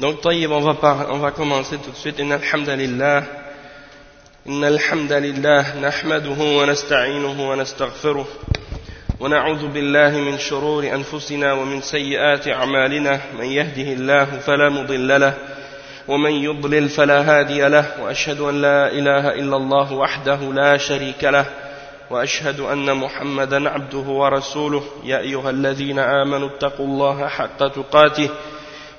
Donc, طيب, on va, par, on va commencer tout de suite. إن الحمد لله إن الحمد لله نحمده ونستعينه ونستغفره ونعوذ بالله من شرور أنفسنا ومن سيئات أعمالنا من يهده الله فلا مضل له ومن يضلل فلا هادي له وأشهد أن لا إله إلا الله وحده لا شريك له وأشهد أن محمدا عبده ورسوله يا أيها الذين آمنوا اتقوا الله حق تقاته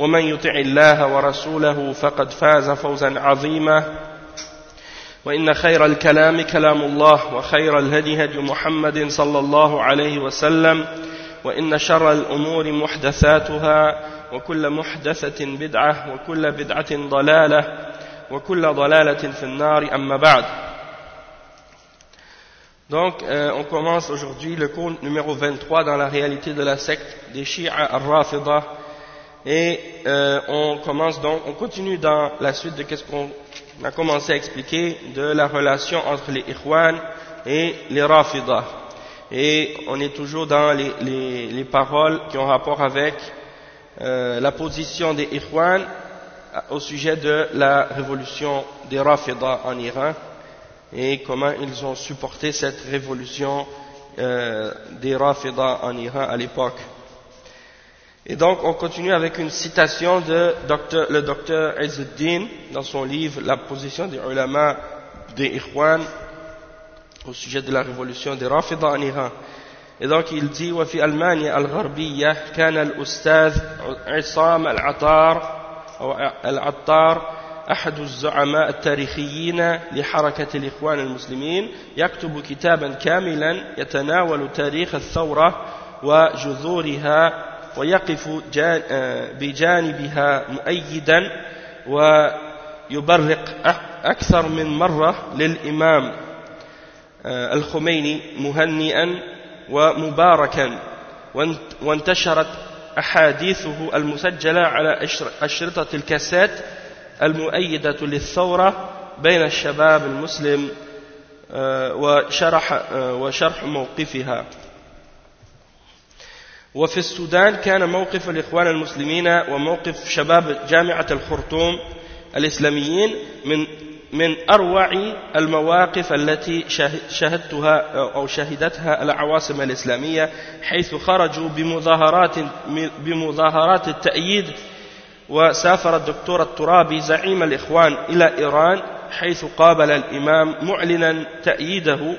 ومن يطع الله ورسوله فقد فاز فوزا عظيما وإن خير الكلام كلام الله وخير الهدي هدي محمد صلى الله عليه وسلم وإن شر الأمور محدثاتها وكل محدثة بدعة وكل بدعة ضلالة وكل ضلالة في النار أما بعد Donc, euh, on commence aujourd'hui le cours numéro 23 dans la réalité de la secte des Shia al-Rafida. Et euh, on commence donc, on continue dans la suite de ce qu'on a commencé à expliquer de la relation entre les Ikhwan et les Rafida. Et on est toujours dans les, les, les paroles qui ont rapport avec euh, la position des Ikhwan au sujet de la révolution des Rafida en Iran et comment ils ont supporté cette révolution euh, des Rafida en Iran à l'époque. Et donc, on continue avec une citation de docteur, le docteur Izzuddin dans son livre La position des ulama des Ikhwan au sujet de la révolution des Rafida en Iran. Et donc, il dit وفي ألمانيا الغربية كان الأستاذ عصام العطار العطار أحد الزعماء التاريخيين لحركة الإخوان المسلمين يكتب كتابا كاملا يتناول تاريخ الثورة وجذورها ويقف بجانبها مؤيدا ويبرق أكثر من مرة للإمام الخميني مهنئا ومباركا وانتشرت أحاديثه المسجلة على أشرطة الكاسات المؤيدة للثورة بين الشباب المسلم وشرح, وشرح موقفها. وفي السودان كان موقف الإخوان المسلمين وموقف شباب جامعة الخرطوم الإسلاميين من من أروع المواقف التي شهدتها أو شهدتها العواصم الإسلامية حيث خرجوا بمظاهرات بمظاهرات التأييد وسافر الدكتور الترابي زعيم الإخوان إلى إيران حيث قابل الإمام معلنا تأييده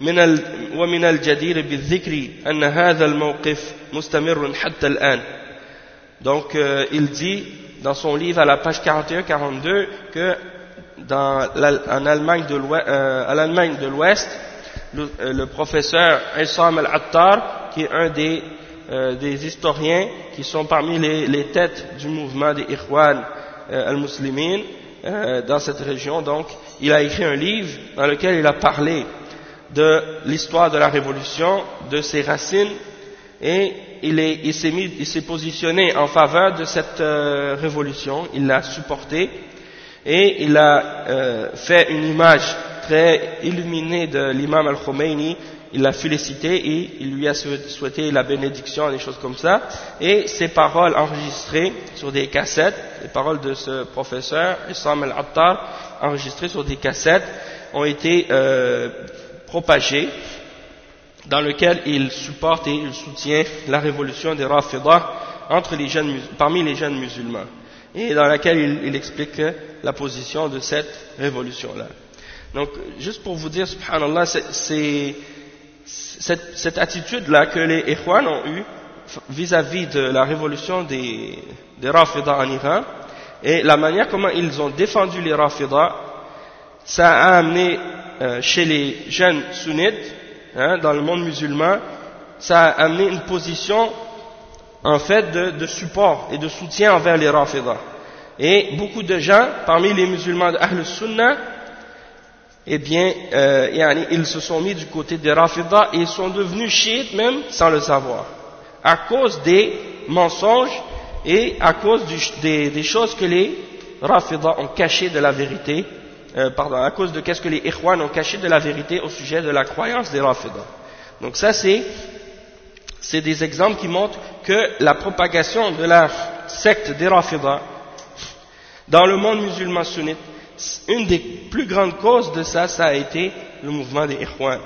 من ال ومن الجدير بالذكر أن هذا الموقف مستمر حتى الآن Donc euh, il dit dans son livre à la page 41-42 que dans en Allemagne de euh, à l'Allemagne de l'Ouest, le, euh, le, professeur Issam al-Attar, qui est un des, euh, des, historiens qui sont parmi les, les, têtes du mouvement des Ikhwan al-Muslimin dans cette région, donc il a écrit un livre dans lequel il a parlé de l'histoire de la révolution, de ses racines, et il, s'est positionné en faveur de cette euh, révolution, il l'a supportée, et il a euh, fait une image très illuminée de l'imam al-Khomeini, il l'a félicité et il lui a souhaité la bénédiction, des choses comme ça, et ses paroles enregistrées sur des cassettes, les paroles de ce professeur, Issam al-Attar, enregistrées sur des cassettes, ont été euh, propagé dans lequel il supporte et il soutient la révolution des Rafidah entre les jeunes, parmi les jeunes musulmans et dans laquelle il, explique la position de cette révolution-là. Donc, juste pour vous dire, subhanallah, c'est cette, attitude-là que les Ikhwan ont eue vis-à-vis de la révolution des, des en Iran et la manière comment ils ont défendu les Rafidah, ça a amené euh, chez les jeunes sunnites, hein, dans le monde musulman, ça a amené une position en fait de, support et de soutien envers les Rafidah. Et beaucoup de gens, parmi les musulmans de Ahl Sunnah, eh bien, euh, ils se sont mis du côté des Rafidah et ils sont devenus chiites même sans le savoir. À cause des mensonges et à cause des, choses que les Rafidah ont cachées de la vérité, euh, pardon, à cause de qu'est-ce que les Ikhwan ont caché de la vérité au sujet de la croyance des Rafidah. Donc ça c'est, c'est des exemples qui montrent que la propagation de la secte des Rafidah dans le monde musulman sunnite une des plus grandes causes de ça, ça a été le mouvement des Ikhwan,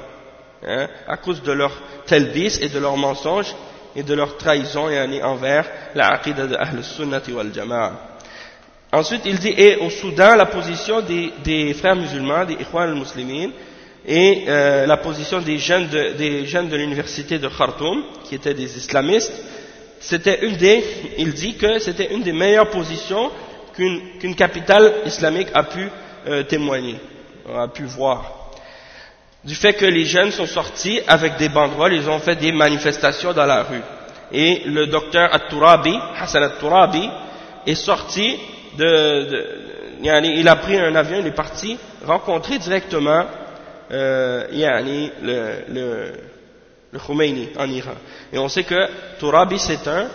hein, à cause de leur telbis et de leurs mensonges et de leur trahison envers la aqidah de Ahl Sunnati wal Jama'a. Ensuite, il dit, et au Soudan, la position des, frères musulmans, des Ikhwan al-Muslimin, et euh, la position des jeunes de, des jeunes de l'université de Khartoum, qui étaient des islamistes, c'était une des, il dit que c'était une des meilleures positions qu'une capitale islamique a pu euh, témoigner, a pu voir. Du fait que les jeunes sont sortis avec des banderoles, ils ont fait des manifestations dans la rue. Et le docteur At-Turabi, Hassan At-Turabi, est sorti de, il a pris un avion, il est parti rencontrer directement euh, le, le, le Khomeini en Iran. Et on sait que Turabi c'est un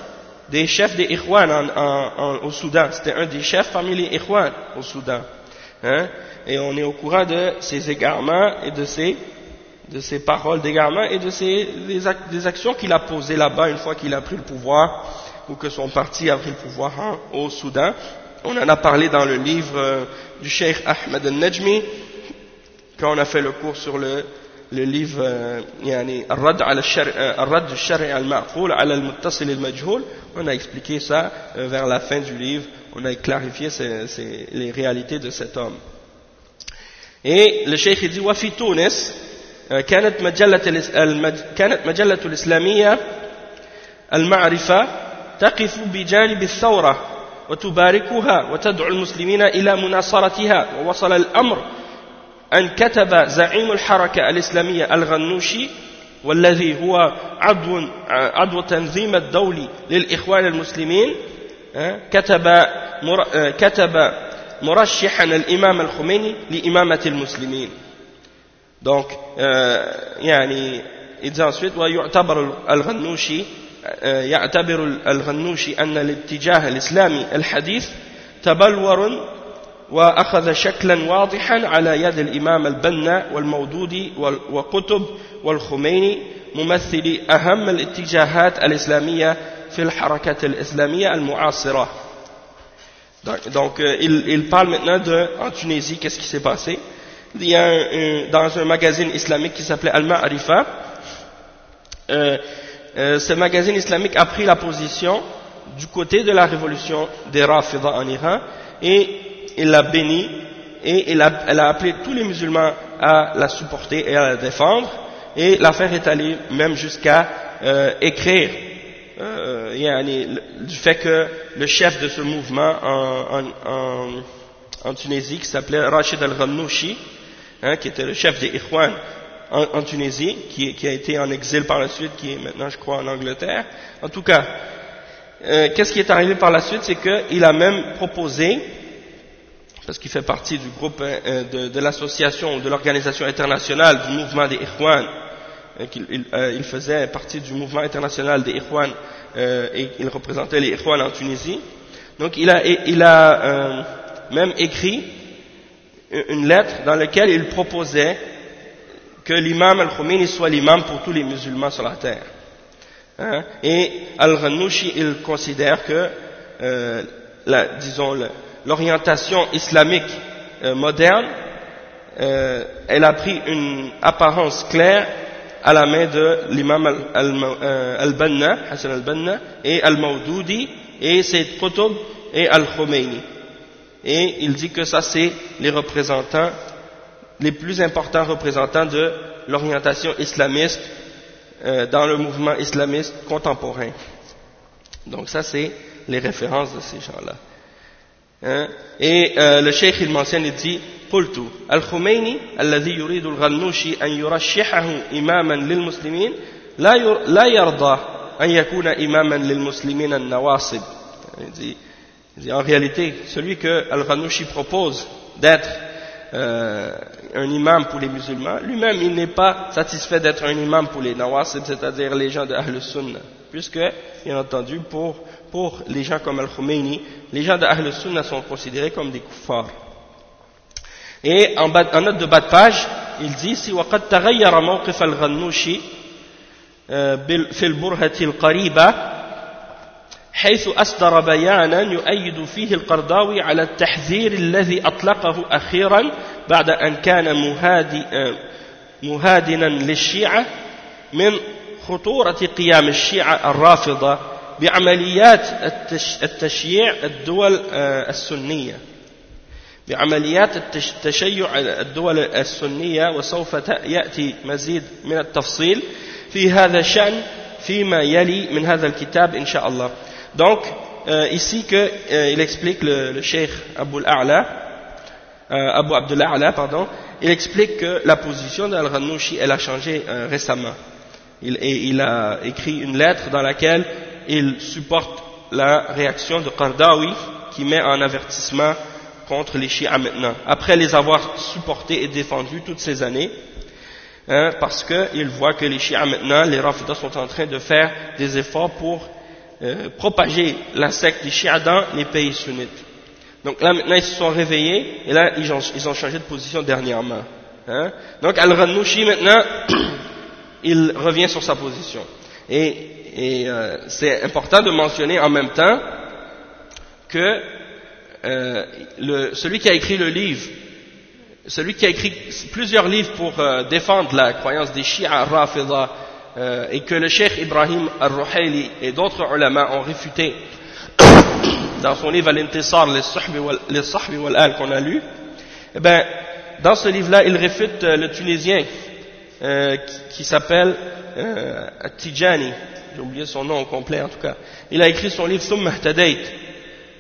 des chefs des Ikhwan au Soudan. C'était un des chefs parmi les Ikhwan au Soudan. Hein? Et on est au courant de ses égarements et de ses, de ses paroles d'égarement et de ses, des, actions qu'il a posées là-bas une fois qu'il a pris le pouvoir ou que son parti a pris le pouvoir hein, au Soudan. On en a parlé dans le livre euh, du Cheikh Ahmed al-Najmi quand on a fait le cours sur le le livre يعني الرد على الشرع الرد الشرعي المعقول على المتصل المجهول on a expliqué ça euh, vers la fin du livre on a clarifié les réalités de cet homme et le cheikh dit وفي تونس كانت مجلة كانت مجلة الإسلامية المعرفة تقف بجانب الثورة وتباركها وتدعو المسلمين إلى مناصرتها. ووصل الأمر أن كتب زعيم الحركة الإسلامية الغنوشي والذي هو عضو, عضو تنظيم الدولي للإخوان المسلمين كتب, كتب مرشحا الإمام الخميني لإمامة المسلمين. Donc يعني إذا ensuite ويعتبر الغنوشي يعتبر الغنوشي أن الاتجاه الإسلامي الحديث تبلور وأخذ شكلا واضحا على يد الإمام البنا والمودودي وقطب والخميني ممثلي أهم الاتجاهات الإسلامية في الحركة الإسلامية المعاصرة. Donc, euh, il, il, parle maintenant de, en Tunisie, qu'est-ce qui s'est passé? Il y a un, un, dans un magazine islamique qui s'appelait Al-Ma'arifa, euh, euh, ce magazine islamique a pris la position du côté de la révolution des Rafida en Iran et il l'a béni et elle a, appelé tous les musulmans à la supporter et à la défendre et l'affaire est allée même jusqu'à euh, écrire euh, du fait que le chef de ce mouvement en, Tunisie qui s'appelait Rachid al-Ghamnouchi hein, qui était le chef des Ikhwan en, Tunisie qui, a été en exil par la suite qui est maintenant je crois en Angleterre en tout cas euh, qu'est-ce qui est arrivé par la suite? C'est qu'il a même proposé parce qu'il fait partie du groupe euh, de, de l'association, de l'organisation internationale du mouvement des Ikhwan, euh, il, euh, il, faisait partie du mouvement international des Ikhwan et il représentait les Ikhwan en Tunisie. Donc il a, il a même écrit une lettre dans laquelle il proposait que l'imam al-Khomeini soit l'imam pour tous les musulmans sur la terre. Hein? Et al-Ghanouchi, il considère que, la, disons, l'orientation islamique euh, moderne, euh, elle a pris une apparence claire à la main de l'imam al-Banna, al Hassan al-Banna, et al-Mawdoudi, et Sayyid Qutb et al-Khomeini. Et il dit que ça c'est les représentants, les plus importants représentants de l'orientation islamiste euh, dans le mouvement islamiste contemporain. Donc ça c'est les références de ces gens-là. Hein? Et euh, le cheikh il mentionne, il dit قلت الخميني الذي يريد الغنوشي أن يرشحه إماما للمسلمين لا لا يرضى أن يكون إماما للمسلمين النواصب il dit En réalité, celui que Al-Ranouchi propose d'être euh, un imam pour les musulmans, lui-même il n'est pas satisfait d'être un imam pour les nawasib, c'est-à-dire les gens de Ahl Sunnah, puisque, bien entendu, pour, pour les gens comme Al-Khomeini, les gens de Ahl Sunnah sont considérés comme des kuffars. Et en, bas, en note de bas de page, il dit si وقد تغير موقف الغنوشي في البرهة القريبة حيث أصدر بيانا يؤيد فيه القرضاوي على التحذير الذي أطلقه أخيرا بعد أن كان مهادنا للشيعة من خطورة قيام الشيعة الرافضة بعمليات التشييع الدول السنية. بعمليات التشيع الدول السنية وسوف يأتي مزيد من التفصيل في هذا الشأن فيما يلي من هذا الكتاب إن شاء الله. Donc, euh, ici que, euh, explique le, le Cheikh Abu Al-A'la, euh, Abu Abdullah A'la, pardon, il explique que la position d'Al-Ranouchi, elle a changé euh, récemment. Il, et il a écrit une lettre dans laquelle il supporte la réaction de Qardawi qui met en avertissement contre les chiites maintenant, après les avoir supportés et défendus toutes ces années, hein, parce qu'il voit que les chiites maintenant, les Rafidas sont en train de faire des efforts pour euh, propager la secte des chiites dans les pays sunnites. Donc là maintenant ils se sont réveillés et là ils ont, ils ont changé de position dernièrement. Hein. Donc Al-Ranouchi maintenant, il revient sur sa position. Et, euh, c'est important de mentionner en même temps que euh, celui qui a écrit le livre, celui qui a écrit plusieurs livres pour défendre la croyance des chiites Rafida euh, et que le cheikh Ibrahim al-Ruhayli et d'autres ulama ont réfuté dans son livre Al-Intisar, les Sahbi wal-Al qu'on a lu, eh ben, dans ce livre-là, il réfute euh, le Tunisien euh, qui, s'appelle euh, Tijani, j'ai oublié son nom au complet en tout cas. Il a écrit son livre Summa.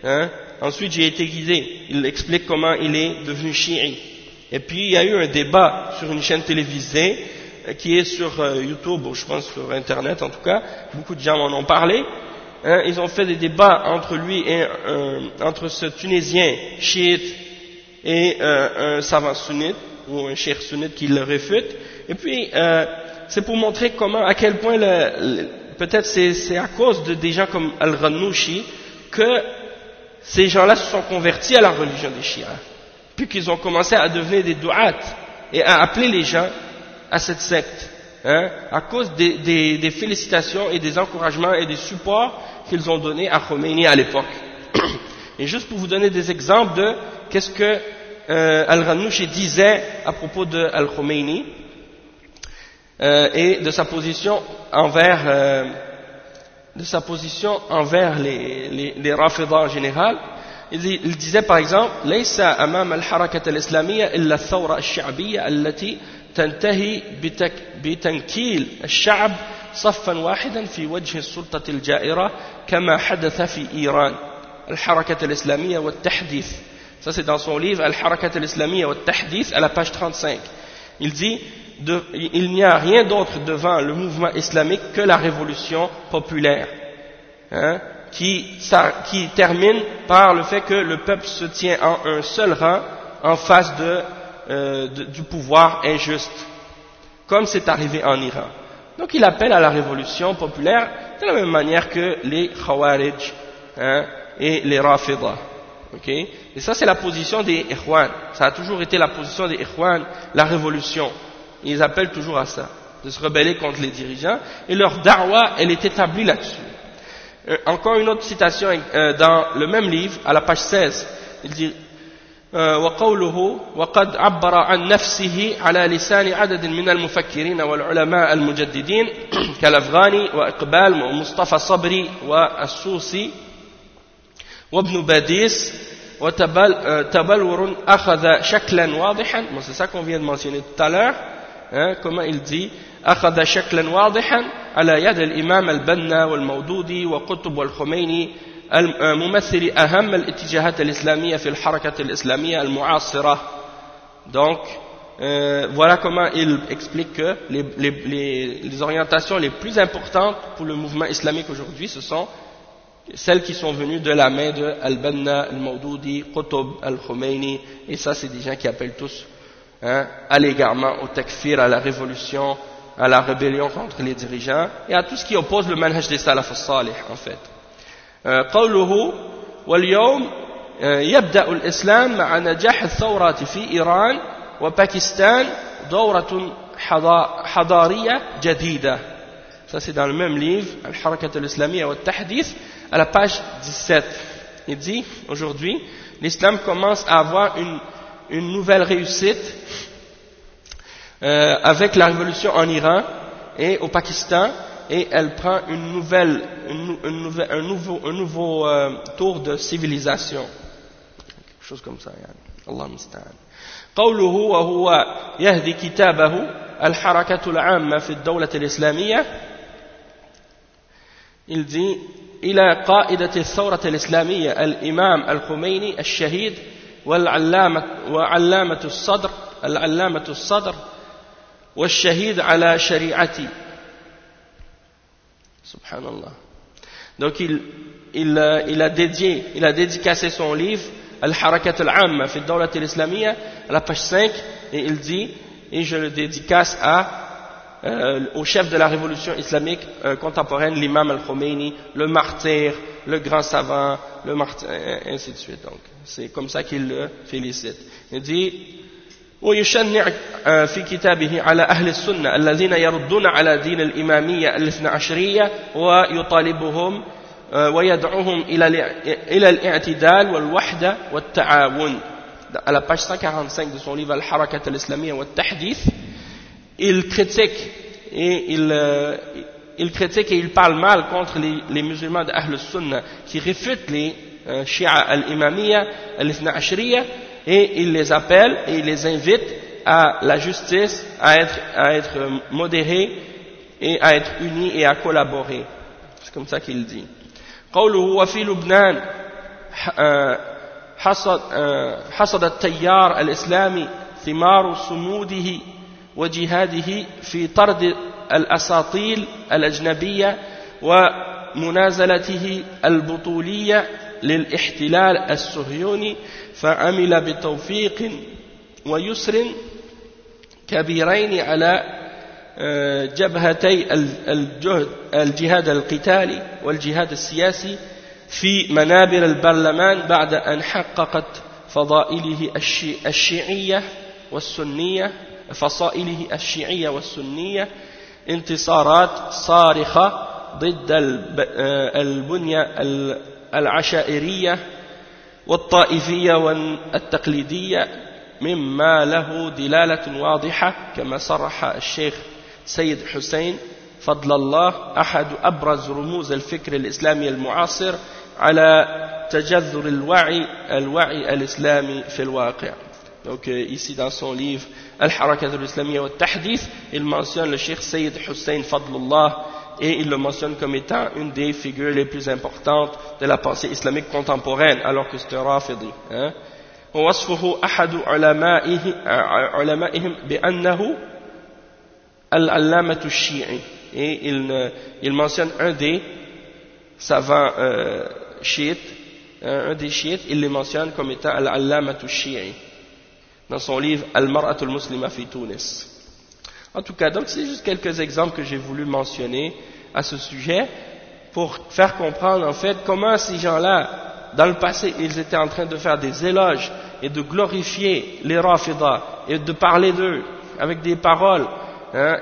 Hein? Ensuite, j'ai été guidé. Il explique comment il est devenu chiite. Et puis, il y a eu un débat sur une chaîne télévisée qui est sur euh, YouTube, ou je pense sur Internet en tout cas. Beaucoup de gens m'en ont parlé. Hein, ils ont fait des débats entre lui et euh, entre ce Tunisien chiite et euh, un savant sunnite ou un cheikh sunnite qui le réfute. Et puis, euh, c'est pour montrer comment, à quel point, peut-être c'est à cause de des gens comme Al-Ranouchi que ces gens-là se sont convertis à la religion des chiites, puis qu'ils ont commencé à devenir des douat et à appeler les gens à cette secte, hein, à cause des, des, des, félicitations et des encouragements et des supports qu'ils ont donnés à Khomeini à l'époque. Et juste pour vous donner des exemples de qu'est-ce que euh, Al-Ranouchi disait à propos de Al-Khomeini euh, et de sa position envers euh, de sa position envers les, les, les Rafidah en général. Il, il disait par exemple ليس أمام الحركة الإسلامية إلا الثورة الشعبية التي تنتهي بتك بتنكيل الشعب صفا واحدا في وجه السلطة الجائرة كما حدث في إيران الحركة الإسلامية والتحديث ça c'est dans son livre الحركة الإسلامية والتحديث à la page 35 il dit de, il n'y a rien d'autre devant le mouvement islamique que la révolution populaire, hein, qui, ça, qui, termine par le fait que le peuple se tient en un seul rang en face de, euh, du pouvoir injuste, comme c'est arrivé en Iran. Donc il appelle à la révolution populaire de la même manière que les Khawarij hein, et les Rafidah. Et ça c'est la position des Ikhwan. Ça a toujours été la position des Ikhwan, la révolution. Ils appellent toujours à ça, de se rebeller contre les dirigeants, et leur da'wa, elle est établie là-dessus. Euh, encore une autre citation euh, dans le même livre, à la page 16, il dit وقوله وقد عبر عن نفسه على لسان عدد من المفكرين والعلماء المجددين كالأفغاني وإقبال ومصطفى صبري والسوسي وابن باديس وتبلور أخذ شكلا واضحا. أخذ شكلا واضحا على يد الإمام البنا والمودودي وقطب والخميني ممثل أهم الاتجاهات الإسلامية في الحركة الإسلامية المعاصرة donc euh, voilà comment il explique que les, les, les, les, orientations les plus importantes pour le mouvement islamique aujourd'hui ce sont celles qui sont venues de la main de Al-Banna, Al-Mawdoudi, Qutb, Al-Khomeini, et ça c'est des gens qui appellent tous hein, à l'égarement, au takfir, à la révolution, à la rébellion contre les dirigeants, et à tout ce qui oppose le manhaj des salaf al-salih en fait. قوله واليوم يبدأ الإسلام مع نجاح الثورات في إيران وباكستان دورة حضارية جديدة ça c'est dans le même livre Al-Harakat al-Islamiyya wa Tahdith à la page 17 il dit aujourd'hui l'islam commence à avoir une, une nouvelle réussite euh, avec la révolution en Iran et au Pakistan et elle prend une nouvelle, une, une nouvelle un nouveau, un nouveau euh, tour de civilisation quelque chose comme ça يعني. الله المستعان قوله وهو يهدي كتابه الحركة العامة في الدولة الإسلامية il dit إلى قائدة الثورة الإسلامية الإمام الخميني الشهيد والعلامة وعلامة الصدر العلامة الصدر والشهيد على شريعتي Subhanallah. Donc il, il, euh, il, a dédié, il a dédicacé son livre Al-Harakat al-Amma fi al-Dawlat à la page 5 et il dit et je le dédicace euh, au chef de la révolution islamique euh, contemporaine, l'imam al-Khomeini, le martyr, le grand savant, le martyr, et ainsi de suite. Donc, c'est comme ça qu'il le félicite. Il dit ويشنع في كتابه على أهل السنة الذين يردون على دين الإمامية الاثنى عشرية ويطالبهم ويدعوهم إلى الاعتدال والوحدة والتعاون à la page 145 de son livre Al-Harakat al-Islamiyya wa Tahdith il critique et il, euh, il critique et il parle mal contre les, les musulmans d'Ahl Sunnah qui réfutent les euh, Shia al-Imamiyya, al-Ithna Ashriya et il les appelle et il les invite à la justice, à être, à être modérés et à être unis et à collaborer. C'est comme ça qu'il dit. قوله وفي لبنان حصد, حصد التيار الإسلامي ثمار صموده وجهاده في طرد الأساطيل الأجنبية ومنازلته البطولية للاحتلال الصهيوني فعمل بتوفيق ويسر كبيرين على جبهتي الجهاد القتالي والجهاد السياسي في منابر البرلمان بعد أن حققت فضائله الشيعية والسنية فصائله الشيعية والسنية انتصارات صارخة ضد البنية العشائرية والطائفية والتقليدية مما له دلالة واضحة كما صرح الشيخ سيد حسين فضل الله أحد أبرز رموز الفكر الإسلامي المعاصر على تجذر الوعي الوعي الإسلامي في الواقع. Donc euh, ici dans son livre Al-Harakat al-Islamiyya wa Tahdith, il mentionne le Cheikh Sayyid Hussein Fadlullah et il le mentionne comme étant une des figures les plus importantes de la pensée islamique contemporaine alors que c'était Rafidi. Hein. ووصفه أحد علمائه علمائهم بأنه العلامة الشيعي et il, il mentionne un des savants euh, chiites un des chiites il le mentionne comme étant al-allama shi'i dans son livre Al-Mar'atul Muslima fi Tunis. En tout cas, donc c'est juste quelques exemples que j'ai voulu mentionner à ce sujet pour faire comprendre en fait comment ces gens-là, dans le passé, ils étaient en train de faire des éloges et de glorifier les et de parler d'eux avec des paroles hein,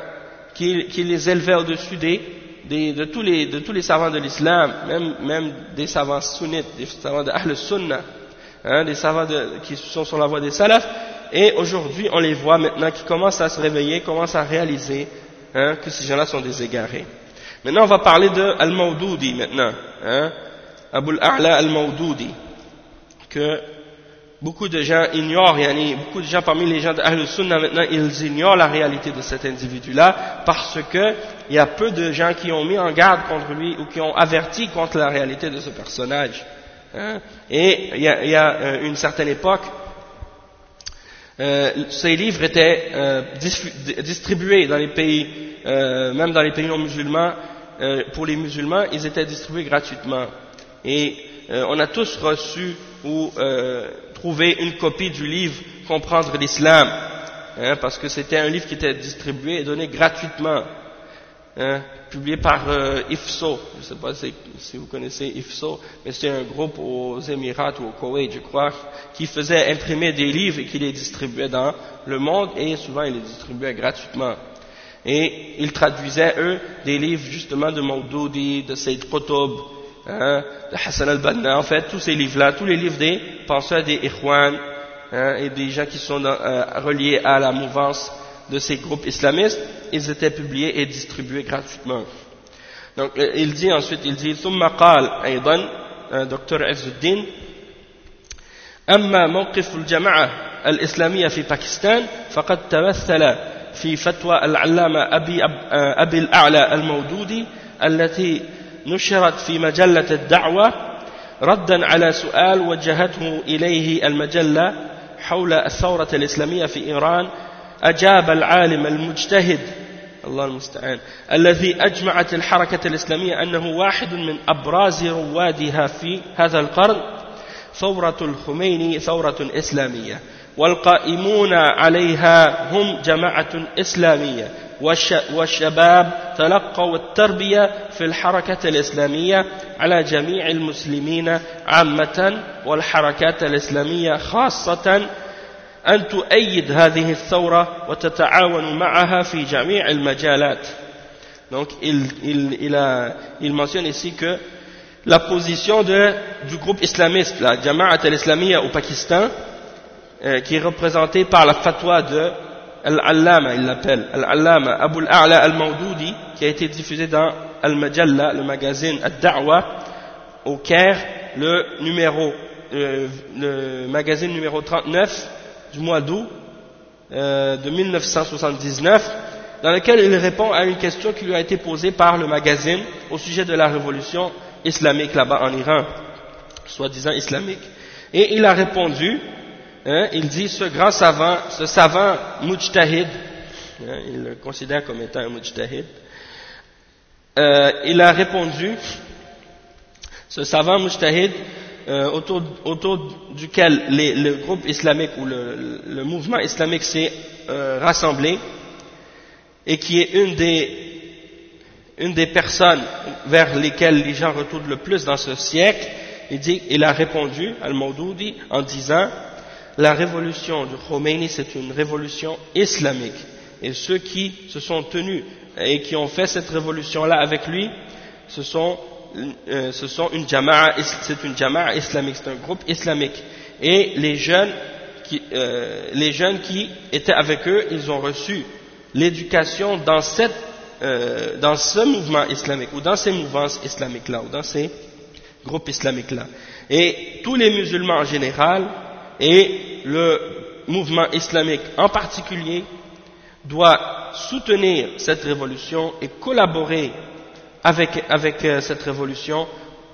qui, les élevaient au-dessus des, des, de, tous les, de tous les savants de l'islam, même, même des savants sunnites, des savants de Ahl Sunnah, hein, des savants de, qui sont sur la voie des salafs, et aujourd'hui on les voit maintenant qui commencent à se réveiller, commencent à réaliser hein, que ces gens-là sont des égarés. Maintenant on va parler de Al-Mawdoudi maintenant, hein, Abul A'la Al-Mawdoudi, que beaucoup de gens ignorent, yani, beaucoup de gens parmi les gens de Sunnah maintenant, ils ignorent la réalité de cet individu-là parce que il y a peu de gens qui ont mis en garde contre lui ou qui ont averti contre la réalité de ce personnage. Hein. Et il y a, il y a euh, une certaine époque, euh, ces livres étaient euh, distribués dans les pays, euh, même dans les pays non musulmans, pour les musulmans, ils étaient distribués gratuitement. Et on a tous reçu ou trouvé une copie du livre Comprendre l'islam, hein, parce que c'était un livre qui était distribué et donné gratuitement, hein, publié par euh, IFSO. Je ne sais pas si, vous connaissez IFSO, mais c'est un groupe aux Émirats ou au Koweït, je crois, qui faisait imprimer des livres et qui les distribuait dans le monde et souvent ils les distribuaient gratuitement. Et ils traduisaient, eux, des livres justement de Maudoudi, de Sayyid Qutb, hein, de Hassan al-Banna, en fait, tous ces livres-là, tous les livres des penseurs des Ikhwan, hein, et des gens qui sont euh, reliés à la mouvance de ces groupes islamistes, ils étaient publiés et distribués gratuitement. Donc, euh, il dit ensuite, il dit, ثم قال أيضا دكتور عز الدين أما موقف الجماعة الإسلامية في باكستان فقد تمثل في فتوى العلامة أبي, أبي الأعلى المودودي التي نشرت في مجلة الدعوة ردا على سؤال وجهته إليه المجلة حول الثورة الإسلامية في إيران أجاب العالم المجتهد الله المستعان الذي أجمعت الحركة الإسلامية أنه واحد من أبراز روادها في هذا القرن ثورة الخميني ثورة إسلامية والقائمون عليها هم جماعة إسلامية والشباب تلقوا التربية في الحركة الإسلامية على جميع المسلمين عامة والحركات الإسلامية خاصة أن تؤيد هذه الثورة وتتعاون معها في جميع المجالات Donc il, il, il, a, il mentionne ici que la position de, du groupe islamiste, la Jama'at al-Islamiyya au Pakistan, euh, qui est représentée par la fatwa de Al-Allama, il l'appelle, Al-Allama Abu al-A'la al-Mawdoudi, qui a été diffusé dans Al-Majalla, le magazine Ad-Da'wa, au Caire, le numéro, euh, le magazine numéro 39 du mois d'août euh, de 1979, dans lequel il répond à une question qui lui a été posée par le magazine au sujet de la révolution islamique là-bas en Iran, soi-disant islamique. Et il a répondu, hein, il dit, ce grand savant, ce savant mujtahid, hein, il le considère comme étant un mujtahid, euh, il a répondu, ce savant mujtahid, euh, autour, autour, duquel le groupe islamique ou le, mouvement islamique s'est euh, rassemblé et qui est une des, une des personnes vers lesquelles les gens retournent le plus dans ce siècle, il, dit, il a répondu, Al-Mawdoudi, en disant la révolution du Khomeini c'est une révolution islamique. Et ceux qui se sont tenus et qui ont fait cette révolution-là avec lui, ce sont euh, ce sont une jama'a, c'est une jama'a islamique, c'est un groupe islamique. Et les jeunes, qui, euh, les jeunes qui étaient avec eux, ils ont reçu l'éducation dans, cette, euh, dans ce mouvement islamique, ou dans ces mouvances islamiques-là, ou dans ces groupes islamiques-là. Et tous les musulmans en général, et le mouvement islamique en particulier, doit soutenir cette révolution et collaborer avec, avec euh, cette révolution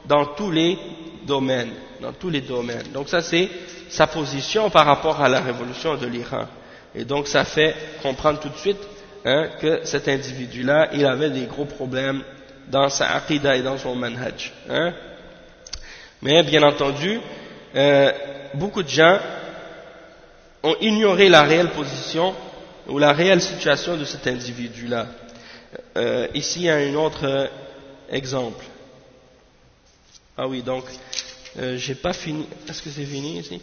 dans tous les domaines, dans tous les domaines. Donc ça c'est sa position par rapport à la révolution de l'Iran. Et donc ça fait comprendre tout de suite hein, que cet individu-là, il avait des gros problèmes dans sa aqidah et dans son manhaj. Hein. Mais bien entendu, euh, beaucoup de gens ont ignoré la réelle position ou la réelle situation de cet individu-là. Euh, ici, il y a un autre euh, exemple. Ah oui, donc, euh, j'ai pas fini. Est-ce que c'est fini ici.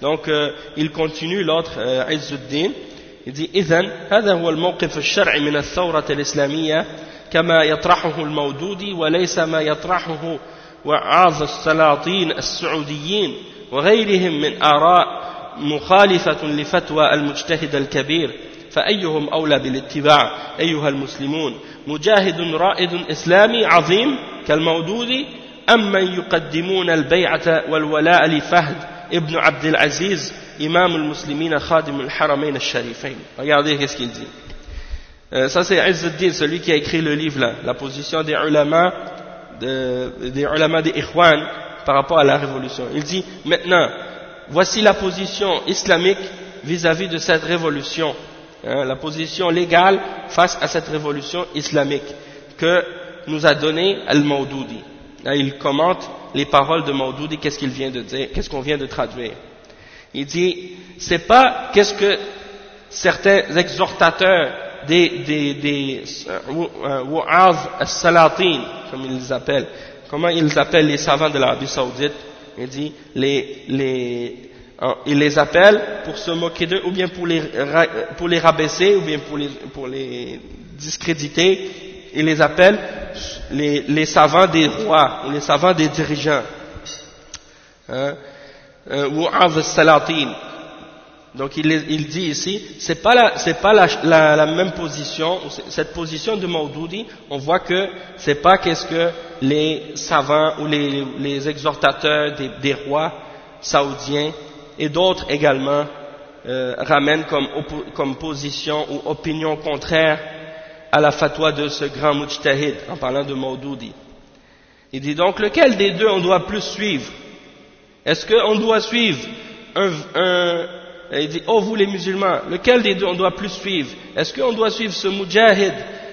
Donc, euh, il continue l'autre euh, عز الدين. Il dit إذن هذا هو الموقف الشرعي من الثورة الإسلامية كما يطرحه المودودي وليس ما يطرحه وعاظ السلاطين السعوديين وغيرهم من آراء مخالفة لفتوى المجتهد الكبير فأيهم أولى بالاتباع أيها المسلمون مجاهد رائد إسلامي عظيم كالمودود أم من يقدمون البيعة والولاء لفهد ابن عبد العزيز إمام المسلمين خادم الحرمين الشريفين Regardez qu'est-ce qu'il dit. Euh, ça c'est Izzuddin, celui qui a écrit le livre là, la position des ulama, de, des ulama des Ikhwan par rapport à la révolution. Il dit, maintenant, voici la position islamique vis-à-vis -vis de cette révolution, hein, la position légale face à cette révolution islamique, que nous a donné Al-Mawdoudi. Il commente les paroles de Mawdoudi, qu'est-ce qu'il vient de dire, qu'est-ce qu'on vient de traduire. Il dit, c'est pas qu'est-ce que certains exhortateurs des, des, des euh, salatin comme ils les appellent, comment ils appellent les savants de l'Arabie Saoudite, il dit, les, les, il les appelle pour se moquer d'eux, ou bien pour les, pour les rabaisser, ou bien pour les, pour les discréditer. Il les appelle les, les savants des rois, ou les savants des dirigeants. Hein? Euh. Donc il, il, dit ici, c'est pas la, c'est pas la, la, la, même position, cette position de Maudoudi, on voit que c'est pas qu'est-ce que les savants ou les, les exhortateurs des, des rois saoudiens et d'autres également euh, ramènent comme, comme, position ou opinion contraire à la fatwa de ce grand mujtahid, en parlant de Maudoudi. Il dit donc, lequel des deux on doit plus suivre? Est-ce qu'on doit suivre un, un il dit, oh vous les musulmans, lequel des deux on doit plus suivre? Est-ce qu'on doit suivre ce mujahid,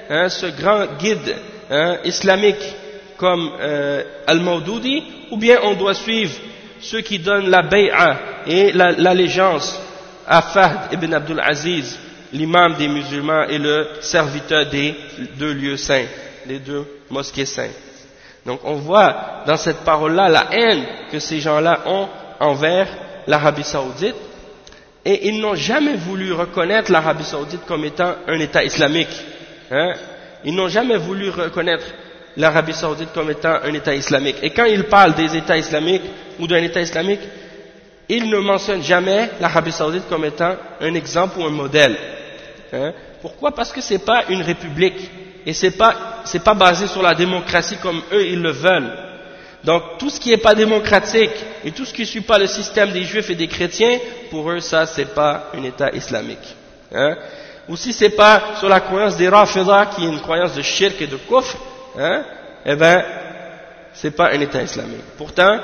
hein, ce grand guide hein, islamique comme euh, Al-Maudoudi, ou bien on doit suivre ceux qui donnent la bay'a et l'allégeance à Fahd ibn Abdul Aziz, l'imam des musulmans et le serviteur des deux lieux saints, les deux mosquées saintes? Donc on voit dans cette parole-là la haine que ces gens-là ont envers l'Arabie saoudite et ils n'ont jamais voulu reconnaître l'Arabie saoudite comme étant un État islamique. Hein. Ils n'ont jamais voulu reconnaître l'Arabie saoudite comme étant un État islamique. Et quand ils parlent des États islamiques ou d'un État islamique, ils ne mentionnent jamais l'Arabie saoudite comme étant un exemple ou un modèle. Hein? Pourquoi? Parce que ce n'est pas une république et ce n'est pas, pas basé sur la démocratie comme eux ils le veulent. Donc tout ce qui n'est pas démocratique et tout ce qui ne suit pas le système des juifs et des chrétiens, pour eux ça c'est pas un État islamique. Hein? Ou si c'est pas sur la croyance des Rafidah qui est une croyance de shirk et de kufr, hein, eh ben, c'est pas un État islamique. Pourtant,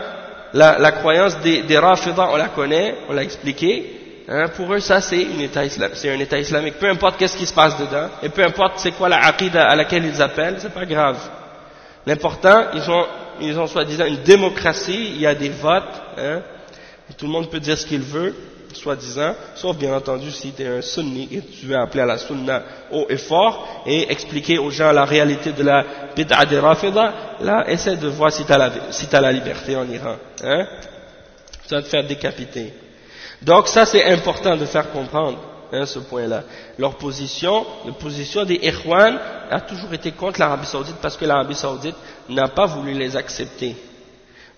la, croyance des, des Rafidah, on la connaît, on l'a expliqué. Hein, pour eux, ça, c'est un État islamique. Peu importe qu'est-ce qui se passe dedans, et peu importe c'est quoi la aqidah à laquelle ils appellent, c'est pas grave. L'important, ils ont, ils ont soi-disant une démocratie, il y a des votes, hein, tout le monde peut dire ce qu'il veut, soi-disant, sauf bien entendu si tu es un sunni et tu veux appeler à la sunna haut et fort et expliquer aux gens la réalité de la bid'a des rafida, là, essaie de voir si tu as, as, la liberté en Iran. Hein? Tu vas te faire décapiter. Donc ça c'est important de faire comprendre hein, ce point-là. Leur position, la position des Ikhwan a toujours été contre l'Arabie Saoudite parce que l'Arabie Saoudite n'a pas voulu les accepter.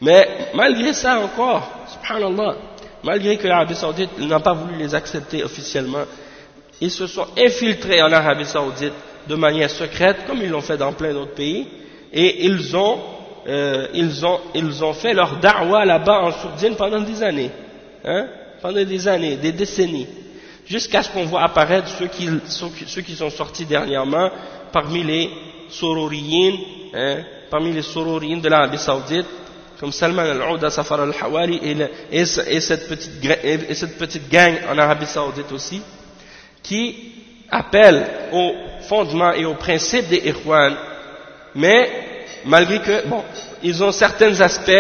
Mais malgré ça encore, subhanallah, malgré que l'Arabie Saoudite n'a pas voulu les accepter officiellement, ils se sont infiltrés en Arabie Saoudite de manière secrète, comme ils l'ont fait dans plein d'autres pays, et ils ont, euh, ils ont, ils ont fait leur da'wa là-bas en sourdine pendant des années, hein, pendant des années, des décennies, jusqu'à ce qu'on voit apparaître ceux qui, sont sortis dernièrement parmi les sororiyin, hein, parmi les sororiyin de l'Arabie Saoudite, comme Salman al-Ouda Safar al-Hawari et, cette petite, gang en Arabie Saoudite aussi, qui appellent au fondement et au principe des Ikhwan, mais malgré que, bon, ils ont certains aspects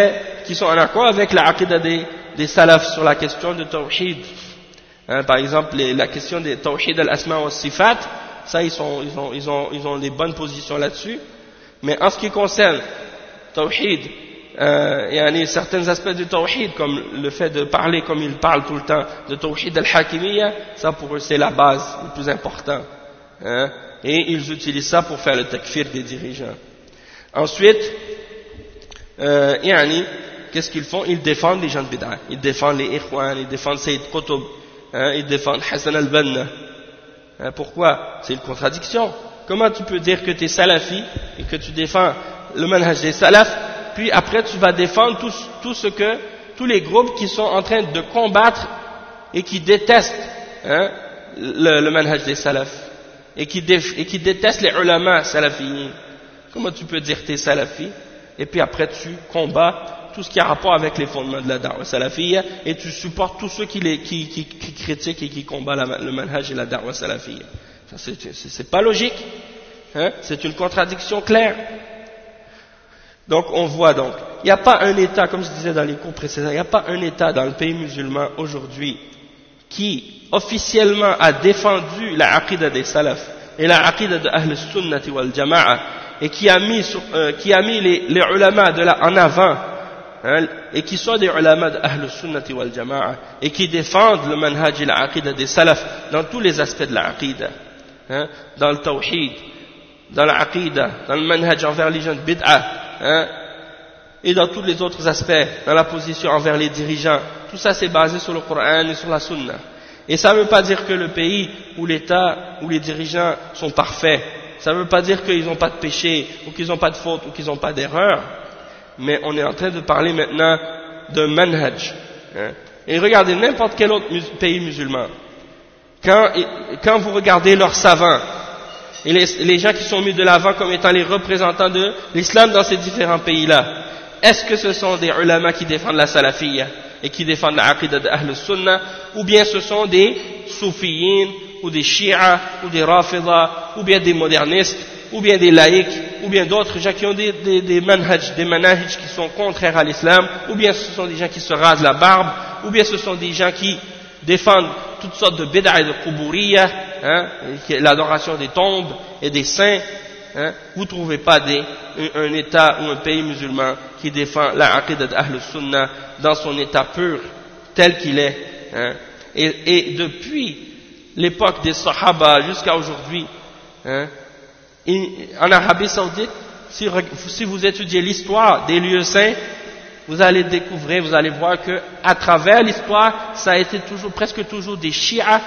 qui sont en accord avec la des, des salafs sur la question de tawhid. Hein, par exemple, la question des tawhid al-asma wa sifat, ça ils, sont, ils, ont, ils, ont, ils ont des bonnes positions là-dessus. Mais en ce qui concerne tawhid euh, y a certains aspects du tawhid, comme le fait de parler comme il parle tout le temps, de tawhid al-hakimiyya, ça pour eux c'est la base, le plus important. Hein, et ils utilisent ça pour faire le takfir des dirigeants. Ensuite, euh, qu'est-ce qu'ils font? Ils défendent les gens de bid'a, ils défendent les ikhwan, ils défendent Sayyid Qutb, hein, ils défendent Hassan al-Banna. Hein, pourquoi? C'est une contradiction. Comment tu peux dire que tu es salafi et que tu défends le manhaj des salafs puis après tu vas défendre tout, ce que, tous les groupes qui sont en train de combattre et qui détestent hein, le, le, manhaj des salafs et qui, et qui détestent les ulama salafis. Comment tu peux dire que tu es salafi et puis après tu combats tout ce qui a rapport avec les fondements de la da'wah salafiyya et tu supportes tous ceux qui, critiquent et qui combattent le manhaj et la da'wah salafiyya. C'est pas logique. Hein? C'est une contradiction claire. Donc on voit donc, il n'y a pas un État, comme je disais dans les cours précédents, il n'y a pas un État dans le pays musulman aujourd'hui qui officiellement a défendu la aqidah des salaf et la aqidah de Ahl sunnati wal jama'a et qui a mis, euh, les, les ulama de la, en avant hein, et qui sont des ulama de Ahl sunnati wal jama'a et qui défendent le manhaj et la aqidah des salaf dans tous les aspects de la aqidah hein, dans le tawhid dans la aqidah dans le manhaj envers les gens de bid'ah hein, et dans tous les autres aspects dans la position envers les dirigeants tout ça c'est basé sur le Coran et sur la sunna et ça ne veut pas dire que le pays ou l'État ou les dirigeants sont parfaits. Ça ne veut pas dire qu'ils n'ont pas de péché ou qu'ils n'ont pas de faute ou qu'ils n'ont pas d'erreur. Mais on est en train de parler maintenant de manhaj. Hein. Et regardez n'importe quel autre pays musulman. Quand, vous regardez leurs savants et les, gens qui sont mis de l'avant comme étant les représentants de l'islam dans ces différents pays-là, est-ce que ce sont des ulama qui défendent la salafiyya et qui défendent la aqidah de Ahl Sunnah, ou bien ce sont des soufiyin, ou des shi'a, ou des rafida, ou bien des modernistes, ou bien des laïcs, ou bien d'autres gens qui ont des, des, des manhaj, des manhaj qui sont contraires à l'islam, ou bien ce sont des gens qui se rasent la barbe, ou bien ce sont des gens qui défendent toutes sortes de bid'a et de kuburiya, hein, l'adoration des tombes et des saints, hein, vous ne trouvez pas des, un, État ou un pays musulman qui défend la aqidah d'Ahl Sunnah dans son état pur, tel qu'il est. Hein. Et, et, depuis l'époque des Sahaba jusqu'à aujourd'hui, hein, en Arabie Saoudite, si, si vous étudiez l'histoire des lieux saints, vous allez découvrir, vous allez voir que à travers l'histoire, ça a été toujours, presque toujours des Shia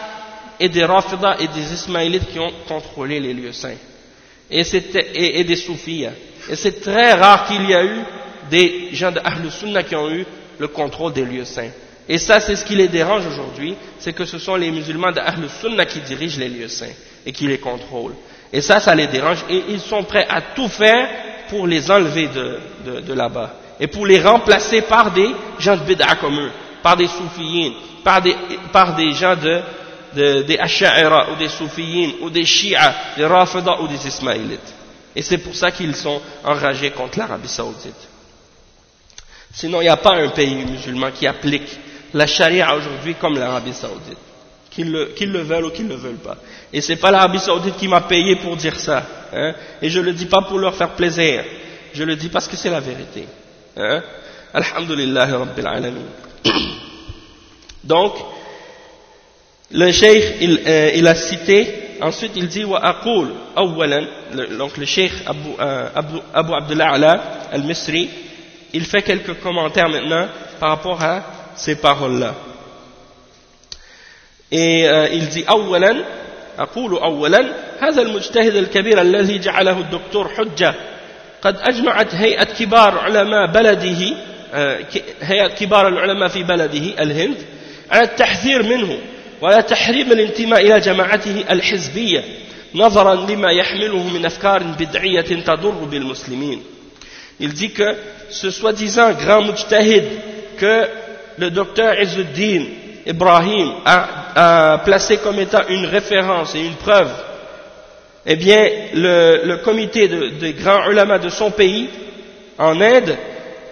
et des Rafidah et des Ismaélites qui ont contrôlé les lieux saints et, et, des soufis. Et c'est très rare qu'il y a eu des gens de Ahl Sunnah qui ont eu le contrôle des lieux saints. Et ça, c'est ce qui les dérange aujourd'hui, c'est que ce sont les musulmans de Ahl Sunnah qui dirigent les lieux saints et qui les contrôlent. Et ça, ça les dérange et ils sont prêts à tout faire pour les enlever de, là-bas et pour les remplacer par des gens de bid'a comme eux, par des soufiyines, par des, par des gens de, de, des ou des Soufiyin ou des Shia, des Rafida ou des Ismaélites. Et c'est pour ça qu'ils sont enragés contre l'Arabie Saoudite. Sinon, il n'y a pas un pays musulman qui applique la charia aujourd'hui comme l'Arabie Saoudite. Qu'ils le, le, veulent ou qu'ils ne le veulent pas. Et c'est pas l'Arabie Saoudite qui m'a payé pour dire ça. Hein. Et je le dis pas pour leur faire plaisir. Je le dis parce que c'est la vérité. Hein. Alhamdulillah Rabbil Alamin. Donc, le cheikh, il, euh, il, a cité, ensuite il dit, aqul, awwalan, donc le cheikh Abu, euh, Abu Abdullah al-Misri, il fait quelques commentaires maintenant par rapport à ces paroles-là. Et euh, il dit, awwalan, أقول أولا هذا المجتهد الكبير الذي جعله الدكتور حجة قد أجمعت هيئة كبار علماء بلده هيئة كبار العلماء في بلده الهند على التحذير منه ولا تحريم الانتماء إلى جماعته الحزبية نظرا لما يحمله من أفكار بدعية تضر بالمسلمين. Il dit que ce soi-disant grand mujtahid que le docteur Izzuddin Ibrahim a, a, placé comme étant une référence et une preuve, eh bien, le, comité des de grands ulama de son pays, en Inde,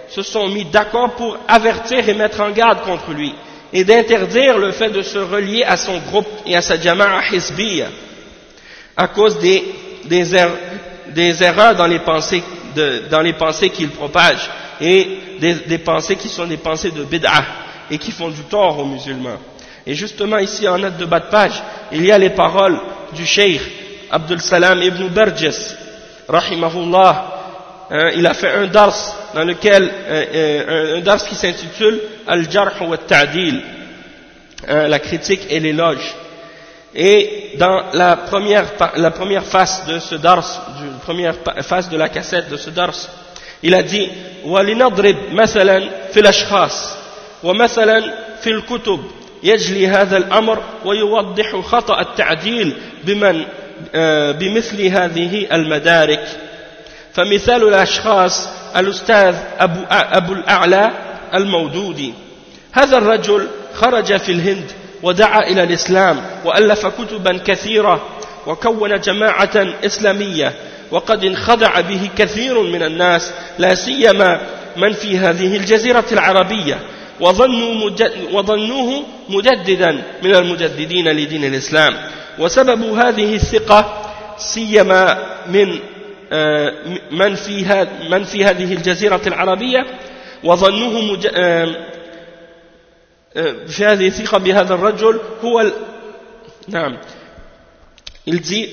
se sont mis d'accord pour avertir et mettre en garde contre lui et d'interdire le fait de se relier à son groupe et à sa jama'a hizbiya à cause des, er, erreurs dans les pensées, qu'il propage et des, des, pensées qui sont des pensées de bid'ah et qui font du tort aux musulmans. Et justement ici en note de bas de page, il y a les paroles du cheikh Abdul Salam ibn Burgess, rahimahullah, hein, il a fait un dars dans lequel, euh, euh, un dars qui s'intitule Al-Jarh wa Ta'dil, hein, la critique et l'éloge. Et dans la première, la première face de ce dars, la première face de la cassette de ce dars, il a dit وَلِنَضْرِبْ مَثَلًا في الأشخاص ومثلا في الكتب يجلي هذا الأمر ويوضح خطأ التعديل بمن بمثل هذه المدارك. فمثال الأشخاص الأستاذ أبو, أبو الأعلى المودودي. هذا الرجل خرج في الهند ودعا إلى الإسلام وألف كتبا كثيرة وكون جماعة إسلامية وقد انخدع به كثير من الناس لا سيما من في هذه الجزيرة العربية. وظنوه مجددا من المجددين لدين الإسلام وسبب هذه الثقة سيما من آه، من في من في هذه الجزيرة العربية وظنوه. آه، آه، في هذه الثقة بهذا الرجل هو. نعم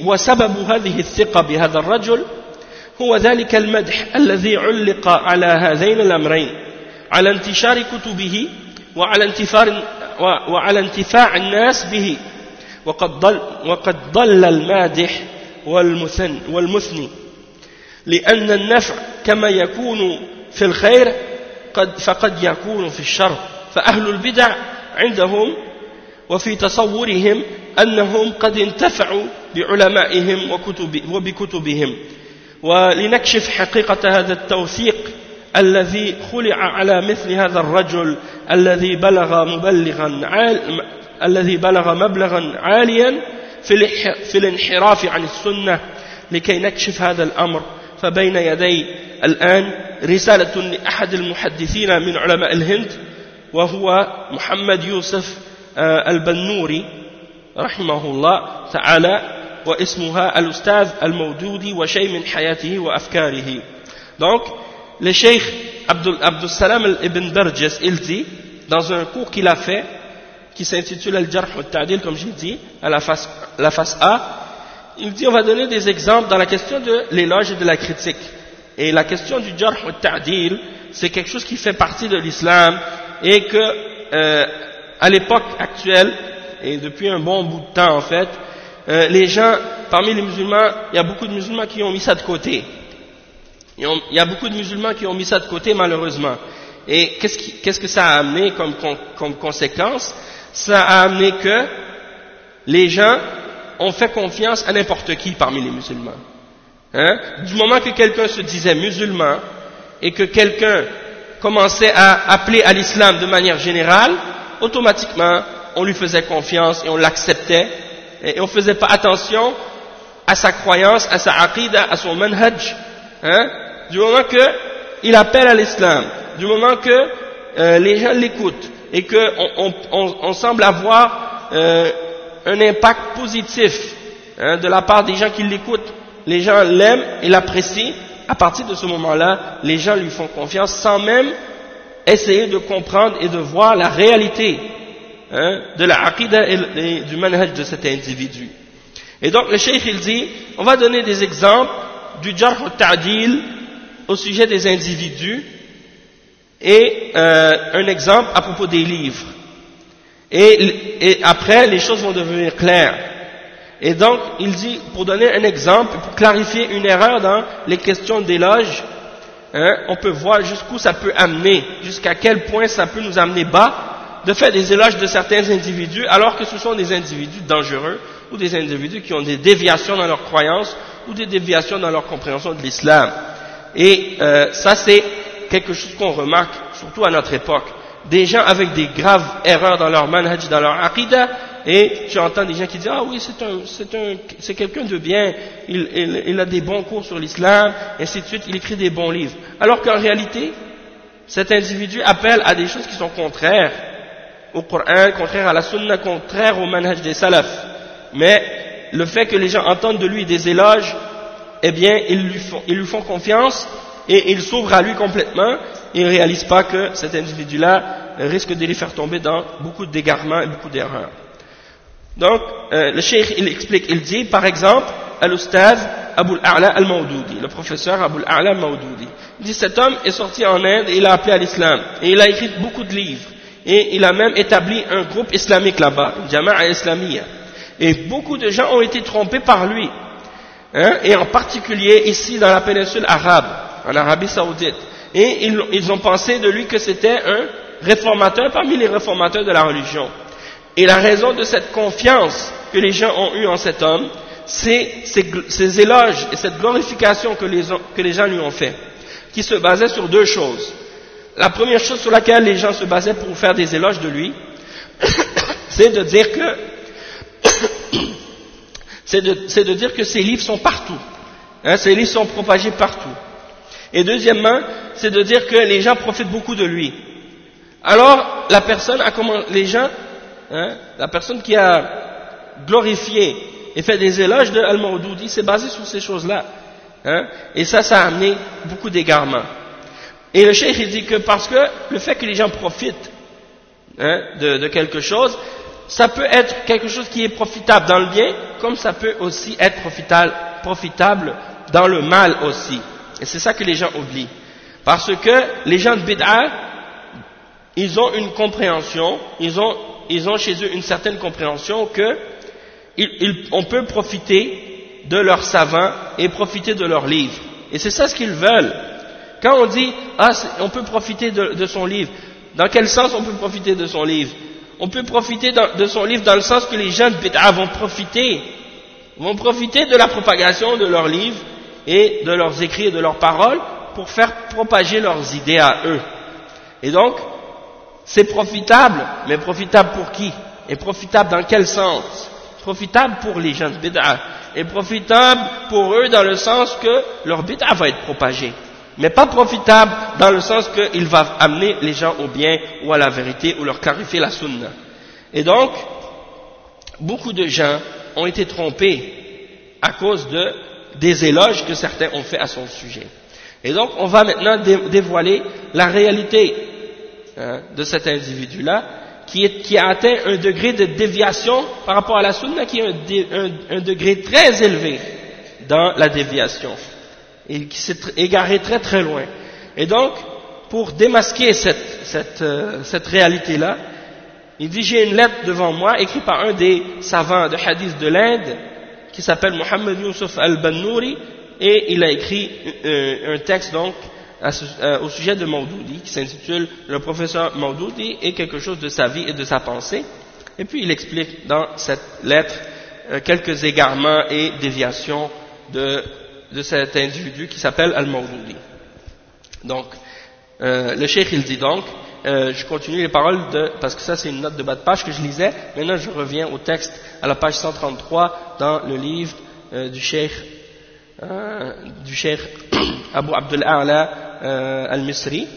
وسبب هذه الثقة بهذا الرجل هو ذلك المدح الذي علق على هذين الأمرين على انتشار كتبه وعلى انتفاع وعلى انتفاع الناس به. وقد ضل وقد ضل المادح والمثن والمثني. لأن النفع كما يكون في الخير قد فقد يكون في الشر. فأهل البدع عندهم وفي تصورهم أنهم قد انتفعوا بعلمائهم وكتب وبكتبهم. ولنكشف حقيقة هذا التوثيق الذي خلع على مثل هذا الرجل الذي بلغ مبلغا عال الذي بلغ مبلغا عاليا في الانحراف عن السنة لكي نكشف هذا الأمر. فبين يدي الآن رسالة لأحد المحدثين من علماء الهند وهو محمد يوسف آه، البنوري رحمه الله تعالى واسمها الأستاذ المودودي وشيء من حياته وأفكاره. Donc le Cheikh Abdul, Abdul Salam ibn Burgess il dit dans un cours qu'il a fait qui s'intitule Al-Jarh al-Ta'dil comme j'ai dit à la face, la face A il dit on va donner des exemples dans la question de l'éloge et de la critique. Et la question du Jarh al-Ta'dil c'est quelque chose qui fait partie de l'islam et que euh, à l'époque actuelle et depuis un bon bout de temps en fait euh, les gens parmi les musulmans il y a beaucoup de musulmans qui ont mis ça de côté il y a beaucoup de musulmans qui ont mis ça de côté malheureusement. Et qu'est-ce, que ça a amené comme, conséquence? Ça a amené que les gens ont fait confiance à n'importe qui parmi les musulmans. Hein? Du moment que quelqu'un se disait musulman et que quelqu'un commençait à appeler à l'islam de manière générale, automatiquement on lui faisait confiance et on l'acceptait et on ne faisait pas attention à sa croyance, à sa aqidah, à son manhaj. Hein? Du moment qu'il appelle à l'islam, du moment que euh, les gens l'écoutent et qu'on on, semble avoir euh, un impact positif hein, de la part des gens qui l'écoutent, les gens l'aiment et l'apprécient, à partir de ce moment-là, les gens lui font confiance sans même essayer de comprendre et de voir la réalité hein, de la aqidah et, du manhaj de cet individu. Et donc le cheikh il dit, on va donner des exemples du jarh al-ta'dil au sujet des individus et euh, un exemple à propos des livres. Et, après, les choses vont devenir claires. Et donc, il dit, pour donner un exemple, pour clarifier une erreur dans les questions d'éloge, hein, on peut voir jusqu'où ça peut amener, jusqu'à quel point ça peut nous amener bas, de faire des éloges de certains individus, alors que ce sont des individus dangereux, ou des individus qui ont des déviations dans leur croyance, ou des déviations dans leur compréhension de l'islam. Et euh, ça, c'est quelque chose qu'on remarque, surtout à notre époque. Des gens avec des graves erreurs dans leur manhaj, dans leur aqidah, et tu entends des gens qui disent ah oui c'est quelqu'un de bien, il, il, il, a des bons cours sur l'islam, et ainsi de suite, il écrit des bons livres. Alors qu'en réalité, cet individu appelle à des choses qui sont contraires au Coran, contraires à la Sunna, contraires au manhaj des salafs. Mais le fait que les gens entendent de lui des éloges eh bien, ils lui font, confiance et ils s'ouvrent à lui complètement. Ils ne réalisent pas que cet individu-là risque de les faire tomber dans beaucoup d'égarements et beaucoup d'erreurs. Donc, euh, le cheikh, il explique, il dit, par exemple, Al-Ustad Abu al-A'la al-Mawdoudi, le professeur Abu al-A'la al-Mawdoudi. Il dit, cet homme est sorti en Inde et il a appelé à l'islam. Et il a écrit beaucoup de livres. Et il a même établi un groupe islamique là-bas, Jama'a Islamiyya. Et beaucoup de gens ont été trompés par lui. Hein, et en particulier ici dans la péninsule arabe, en Arabie Saoudite. Et ils, ont pensé de lui que c'était un réformateur parmi les réformateurs de la religion. Et la raison de cette confiance que les gens ont eue en cet homme, c'est ces, éloges et cette glorification que les, que les gens lui ont fait, qui se basait sur deux choses. La première chose sur laquelle les gens se basaient pour faire des éloges de lui, c'est de dire que c'est de, de, dire que ces livres sont partout. Hein, ces livres sont propagés partout. Et deuxièmement, c'est de dire que les gens profitent beaucoup de lui. Alors, la personne a les gens, hein, la personne qui a glorifié et fait des éloges de Al-Mawdoudi, c'est basé sur ces choses-là. Hein, et ça, ça a amené beaucoup d'égarements. Et le cheikh il dit que parce que le fait que les gens profitent hein, de, de, quelque chose, ça peut être quelque chose qui est profitable dans le bien, comme ça peut aussi être profitable, dans le mal aussi. Et c'est ça que les gens oublient. Parce que les gens de Bid'a, ils ont une compréhension, ils ont, ils ont chez eux une certaine compréhension que on peut profiter de leurs savants et profiter de leurs livres. Et c'est ça ce qu'ils veulent. Quand on dit, ah, on peut profiter de, son livre, dans quel sens on peut profiter de son livre? On peut profiter de son livre dans le sens que les gens de Bid'a vont profiter, vont profiter de la propagation de leurs livres et de leurs écrits et de leurs paroles pour faire propager leurs idées à eux. Et donc, c'est profitable, mais profitable pour qui? Et profitable dans quel sens? Profitable pour les gens de bid'a, et profitable pour eux dans le sens que leur bid'a va être propagée. Mais pas profitable dans le sens qu'il va amener les gens au bien ou à la vérité ou leur clarifier la sunna. Et donc, beaucoup de gens ont été trompés à cause de des éloges que certains ont fait à son sujet. Et donc, on va maintenant dévoiler la réalité hein, de cet individu-là, qui, qui, a atteint un degré de déviation par rapport à la sunna, qui est un, degré très élevé dans la déviation, et qui s'est égaré très très loin. Et donc, pour démasquer cette, cette, euh, cette réalité-là, il dit, j'ai une lettre devant moi, écrite par un des savants de hadith de l'Inde, qui s'appelle Mohammed Youssef al-Bannouri et il a écrit euh, un texte donc euh, au sujet de Maudoudi qui s'intitule Le professeur Maudoudi et quelque chose de sa vie et de sa pensée et puis il explique dans cette lettre euh, quelques égarements et déviations de, de cet individu qui s'appelle Al-Maudoudi. Donc, le cheikh il dit donc euh, je continue les paroles de, parce que ça c'est une note de bas de page que je lisais. Maintenant je reviens au texte à la page 133 dans le livre euh, du cheikh euh, du cheikh Abu Abdul A'la euh, al-Misri.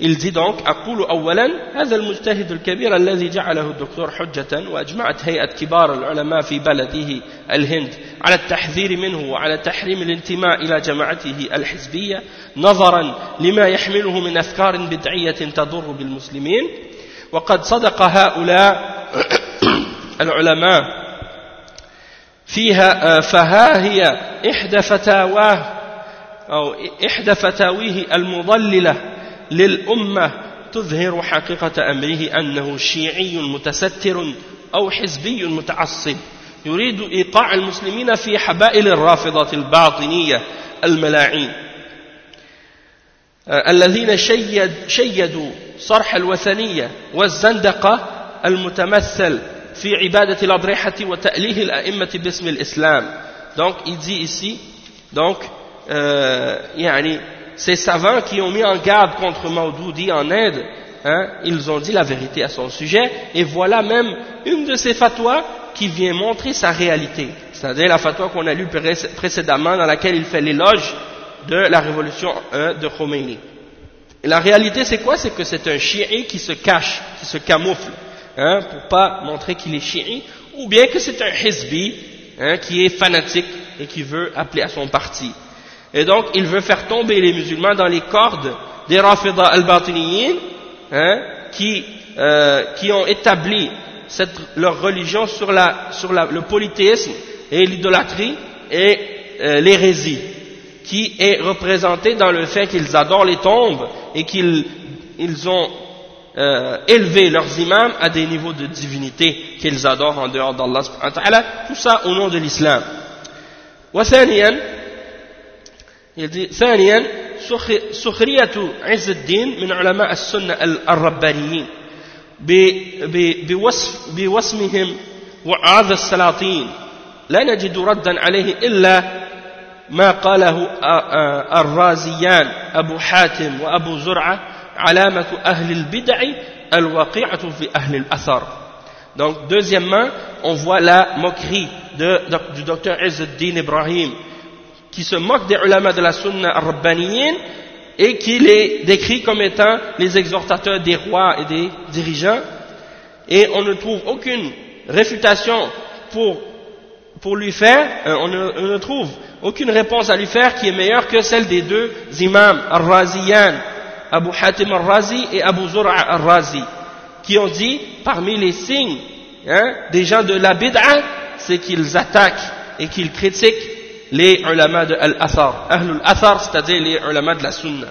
Il dit donc أقول أولا هذا المجتهد الكبير الذي جعله الدكتور حجة وأجمعت هيئة كبار العلماء في بلده الهند على التحذير منه وعلى تحريم الانتماء إلى جماعته الحزبية نظرا لما يحمله من أفكار بدعية تضر بالمسلمين. وقد صدق هؤلاء العلماء فيها فها هي إحدى فتاواه أو إحدى فتاويه المضللة للأمة تظهر حقيقة أمره أنه شيعي متستر أو حزبي متعصب يريد إيقاع المسلمين في حبائل الرافضة الباطنية الملاعين. الذين شيد شيدوا صرح الوثنية والزندقة المتمثل في عبادة الأضرحة وتأليه الأئمة باسم الإسلام. Donc il dit ici donc euh, يعني ces savants qui ont mis en garde contre Maudoudi en Inde, hein, ils ont dit la vérité à son sujet, et voilà même une de ces fatwas qui vient montrer sa réalité. C'est-à-dire la fatwa qu'on a lue précédemment dans laquelle il fait l'éloge de la révolution hein, de Khomeini. La réalité c'est quoi? C'est que c'est un chiite qui se cache, qui se camoufle, hein, pour pas montrer qu'il est chiite, ou bien que c'est un hizbi, hein, qui est fanatique et qui veut appeler à son parti. Et donc, il veut faire tomber les musulmans dans les cordes des Rafida al-Batiniyin, hein, qui, euh, qui ont établi cette, leur religion sur, la, sur la, le polythéisme et l'idolâtrie et euh, l'hérésie, qui est représentée dans le fait qu'ils adorent les tombes et qu'ils ils ont euh, élevé leurs imams à des niveaux de divinité qu'ils adorent en dehors d'Allah, tout ça au nom de l'islam. يدي ثانيا سخرية عز الدين من علماء السنة الربانيين بوصف بوصمهم وعاذ السلاطين. لا نجد ردا عليه إلا ما قاله الرازيان أبو حاتم وأبو زرعة علامة أهل البدع الواقعة في أهل الأثر. Donc, deuxièmement, on voit la moquerie de, du docteur Izzuddin Ibrahim. Qui se moque des ulama de la sunna rabbaniyin et qui les décrit comme étant les exhortateurs des rois et des dirigeants. Et on ne trouve aucune réfutation pour, pour lui faire, euh, on, ne, trouve aucune réponse à lui faire qui est meilleure que celle des deux imams al-Raziyan, Abu Hatim al-Razi et Abu Zur'a al-Razi, qui ont dit, parmi les signes hein, des gens de la bid'a, c'est qu'ils attaquent et qu'ils critiquent les ulama de Al-Athar, Ahlul Athar, c'est-à-dire les ulama de la Sunna.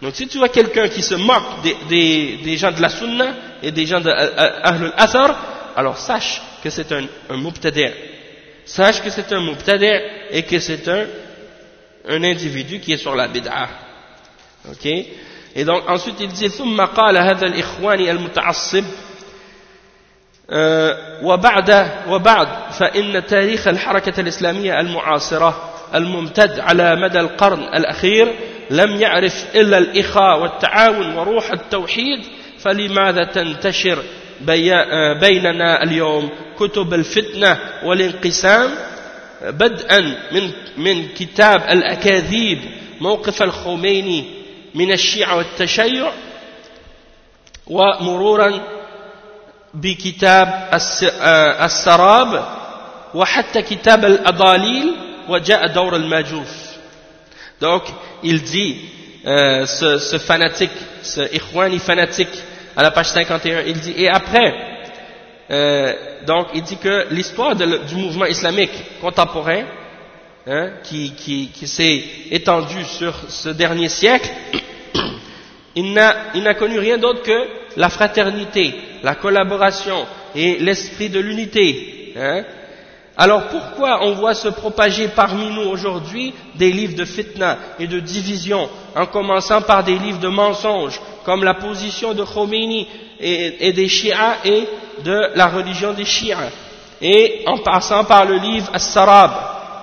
Donc si tu vois quelqu'un qui se moque des, des, des, gens de la Sunna et des gens de euh, euh, Ahlul Athar, alors sache que c'est un, un. Sache que c'est un mubtadir et que c'est un, un individu qui est sur la bid'ah. Ok? Et donc ensuite il dit « Thumma qala hadha al-ikhwani al-muta'assib » وبعد وبعد فإن تاريخ الحركة الإسلامية المعاصرة الممتد على مدى القرن الأخير لم يعرف إلا الإخاء والتعاون وروح التوحيد فلماذا تنتشر بيننا اليوم كتب الفتنة والانقسام؟ بدءا من من كتاب الأكاذيب موقف الخميني من الشيعة والتشيع ومرورا بكتاب السراب وحتى كتاب الأضاليل وجاء دور الماجوس donc il dit euh, ce, ce fanatique ce ikhwani fanatique à la page 51 il dit et après euh, donc il dit que l'histoire du mouvement islamique contemporain hein, qui, qui, qui s'est étendu sur ce dernier siècle il n'a connu rien d'autre que la fraternité, la collaboration et l'esprit de l'unité. Hein. Alors pourquoi on voit se propager parmi nous aujourd'hui des livres de fitna et de division, en commençant par des livres de mensonges, comme la position de Khomeini et, des Shia et de la religion des Shia, et en passant par le livre As-Sarab,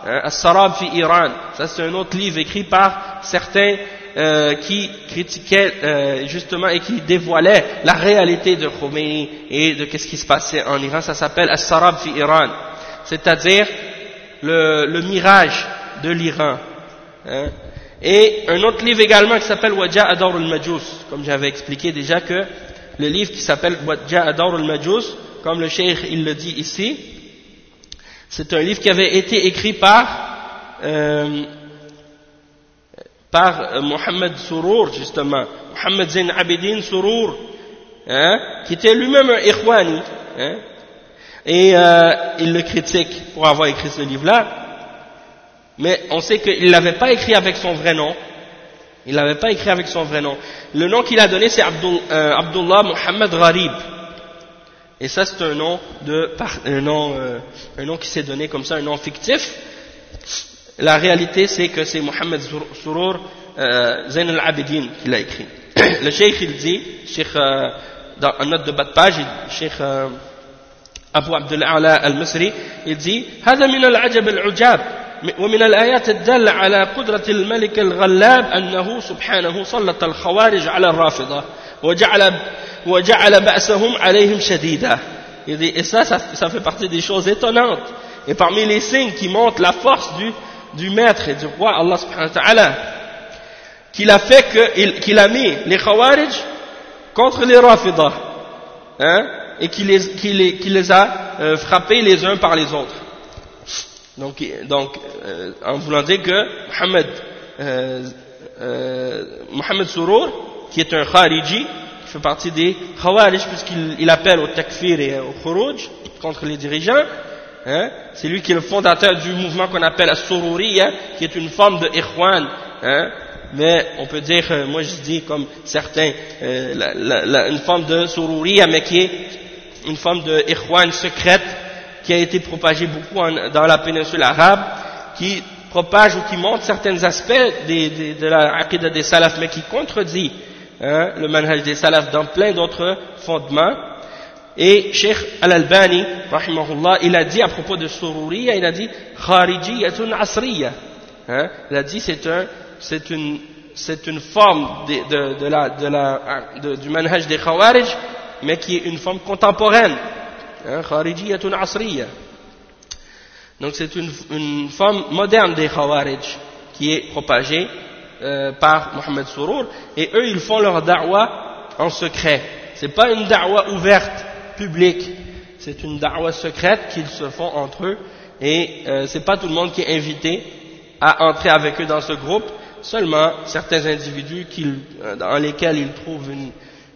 hein, As-Sarab fi Iran, ça c'est un autre livre écrit par certains euh, qui critiquait euh, justement et qui dévoilait la réalité de Khomeini et de ce qui se passait en Iran. Ça s'appelle As-Sarab fi Iran, c'est-à-dire le, mirage de l'Iran. Hein. Et un autre livre également qui s'appelle Wajah Adar al-Majus, comme j'avais expliqué déjà que le livre qui s'appelle Wajah Adar al-Majus, comme le cheikh il le dit ici, c'est un livre qui avait été écrit par euh, par euh, Mohamed Sourour, justement, Mohamed Zain Abidin Sourour, hein, qui était lui-même un Ikhwani, hein, et euh, il le critique pour avoir écrit ce livre-là, mais on sait qu'il ne l'avait pas écrit avec son vrai nom, il l'avait pas écrit avec son vrai nom. Le nom qu'il a donné, c'est euh, Abdullah Mohamed Gharib. Et ça, c'est un nom de, un nom, un nom qui s'est donné comme ça, un nom fictif, la réalité, c'est que c'est Mohamed Surur euh, Zain al-Abidin qui l'a écrit. Le cheikh, il dit, cheikh, euh, dans une note de bas de page, cheikh euh, Abu Abdullah al-Misri, il dit هذا من العجب العجاب ومن الآيات الدالة على قدرة الملك الغلاب أنه سبحانه سلط الخوارج على الرافضة وجعل وجعل بأسهم عليهم شديدا. Il dit, et ça, ça, ça fait partie des choses étonnantes. Et parmi les signes qui montrent la force du du maître et du roi Allah subhanahu wa ta'ala qu'il a fait qu'il a mis les Khawarij contre les Rafidah hein, et qu'il les, a euh, frappés les uns par les autres. Donc, euh, en voulant dire que Mohammed euh, euh qui est un Khariji qui fait partie des Khawarij puisqu'il appelle au takfir et au khuruj contre les dirigeants Hein? c'est lui qui est le fondateur du mouvement qu'on appelle la Sururiya, qui est une forme de Ikhwan, hein? mais on peut dire, euh, moi je dis comme certains, euh, une forme de Sururiya, mais qui est une forme de Ikhwan secrète, qui a été propagée beaucoup dans la péninsule arabe, qui propage ou qui montre certains aspects de la Aqidah des Salaf, mais qui contredit hein, le manhaj des Salaf dans plein d'autres fondements. Et Sheikh Al-Albani, il a dit à propos de Sururiya, il a dit Kharijiyatun Asriya. Hein? Il a dit c'est c'est une, une forme de, la, de la, du manhaj des Khawarij, mais qui est une forme contemporaine. Hein? Kharijiyatun Asriya. Donc c'est une, une forme moderne des Khawarij. qui est propagé euh, par Mohamed Sourour, et eux ils font leur da'wah en secret. C'est pas une da'wah ouverte, publique, c'est une da'wah secrète qu'ils se font entre eux, et euh, c'est pas tout le monde qui est invité à entrer avec eux dans ce groupe, seulement certains individus euh, dans lesquels ils trouvent une,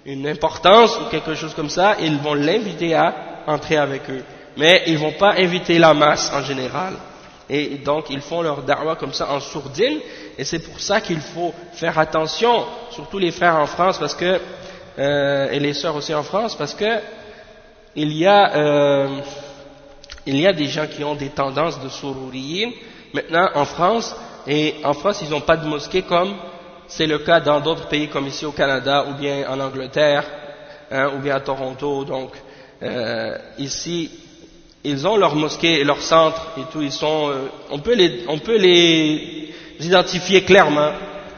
une importance ou quelque chose comme ça, ils vont l'inviter à entrer avec eux. Mais ils vont pas inviter la masse en général. Et donc ils font leur da'wah comme ça en sourdine, et c'est pour ça qu'il faut faire attention, surtout les frères en France, parce que euh, et les sœurs aussi en France, parce que il y a euh, il y a des gens qui ont des tendances de sourouriyin maintenant en France, et en France ils n'ont pas de mosquée comme c'est le cas dans d'autres pays comme ici au Canada ou bien en Angleterre hein, ou bien à Toronto. Donc euh, ici, ils ont leur mosquée et leur centre et tout. Ils sont, euh, on peut les, on peut les identifier clairement,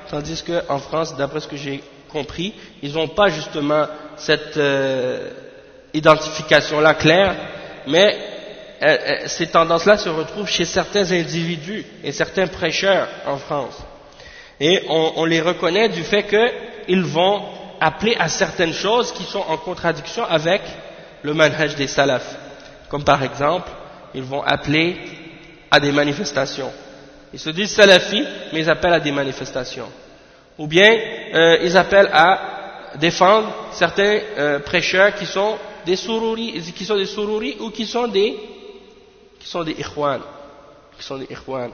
tandis qu'en France, d'après ce que j'ai compris, ils n'ont pas justement cette euh, identification-là claire, mais euh, ces tendances-là se retrouvent chez certains individus et certains prêcheurs en France. Et on, les reconnaît du fait qu'ils vont appeler à certaines choses qui sont en contradiction avec le manhaj des salafs. Comme par exemple, ils vont appeler à des manifestations. Ils se disent salafis, mais ils appellent à des manifestations. Ou bien, euh, ils appellent à défendre certains euh, prêcheurs qui sont des sururi, qui sont des ou qui sont des, qui sont des ikhwan. Qui sont des ikhwan.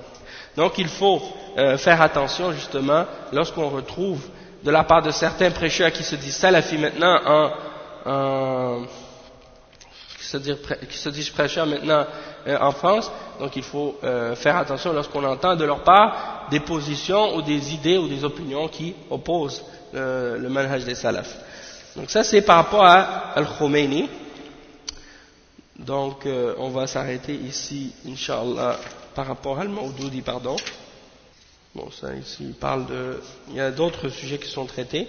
Donc il faut euh, faire attention justement lorsqu'on retrouve de la part de certains prêcheurs qui se disent salafis maintenant en, en qui, se disent, qui se disent prêcheurs maintenant euh, en France, donc il faut euh, faire attention lorsqu'on entend de leur part des positions ou des idées ou des opinions qui opposent le manhaj des salafs. Donc ça c'est par rapport à Al-Khomeini. Donc on va s'arrêter ici, Inch'Allah par rapport à Al-Mawdoudi, pardon. Bon, ça ici, il parle de... Il y a d'autres sujets qui sont traités.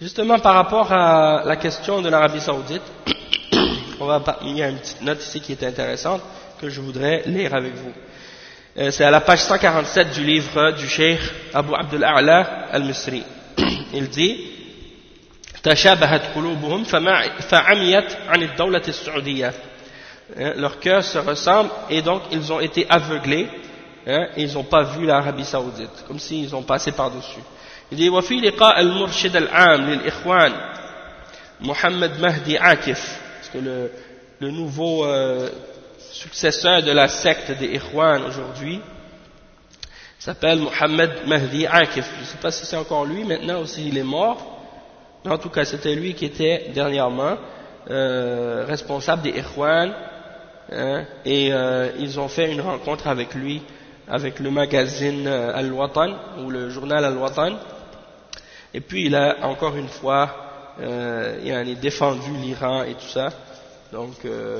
Justement, par rapport à la question de l'Arabie Saoudite, on va, il y a une petite note ici qui est intéressante que je voudrais lire avec vous. Euh, c'est à la page 147 du livre du Cheikh Abu Abdul A'la al-Misri. Il dit تشابهت قلوبهم فعميت عن الدولة السعودية Hein, leurs cœurs se ressemblent et donc ils ont été aveuglés hein, et ils n'ont pas vu l'Arabie Saoudite, comme s'ils ont passé par-dessus. Il dit وفي لقاء المرشد العام للإخوان محمد مهدي عاكف parce que le, le nouveau euh, successeur de la secte des Ikhwan aujourd'hui s'appelle Mohamed Mahdi Akif. Je ne sais pas si c'est encore lui maintenant ou s'il est mort. Mais en tout cas, c'était lui qui était dernièrement euh, responsable des Ikhwan Hein, et euh, ils ont fait une rencontre avec lui, avec le magazine euh, Al-Watan, ou le journal Al-Watan, et puis il a encore une fois euh, il a défendu l'Iran et tout ça. Donc, euh,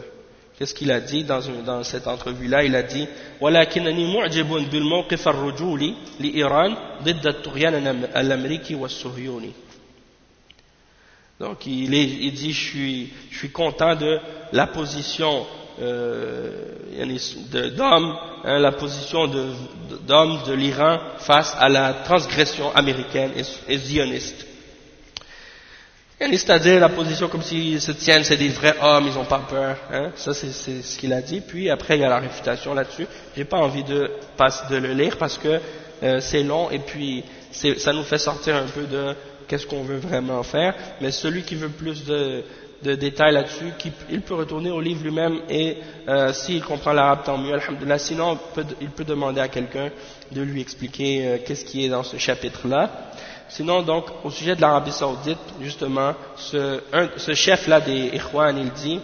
qu'est-ce qu'il a dit dans, dans cette entrevue-là Il a dit ولكنني معجب بالموقف الرجولي لإيران ضد الطغيان الأمريكي والصهيوني donc il, est, il dit je suis, je suis content de la position euh, d'hommes, hein, la position d'hommes de, l'Iran face à la transgression américaine et, zioniste. C'est-à-dire la position comme s'ils se tiennent, c'est des vrais hommes, ils n'ont pas peur. Hein. Ça, c'est ce qu'il a dit. Puis après, il y a la réfutation là-dessus. J'ai pas envie de, de le lire parce que euh, c'est long et puis ça nous fait sortir un peu de qu'est-ce qu'on veut vraiment faire. Mais celui qui veut plus de, de détails là-dessus, il peut retourner au livre lui-même et euh, s'il comprend l'arabe, tant mieux, alhamdulillah. Sinon, il peut demander à quelqu'un de lui expliquer euh, qu'est-ce qui est dans ce chapitre-là. Sinon, donc, au sujet de l'Arabie Saoudite, justement, ce, ce chef-là des Ikhwan, il dit,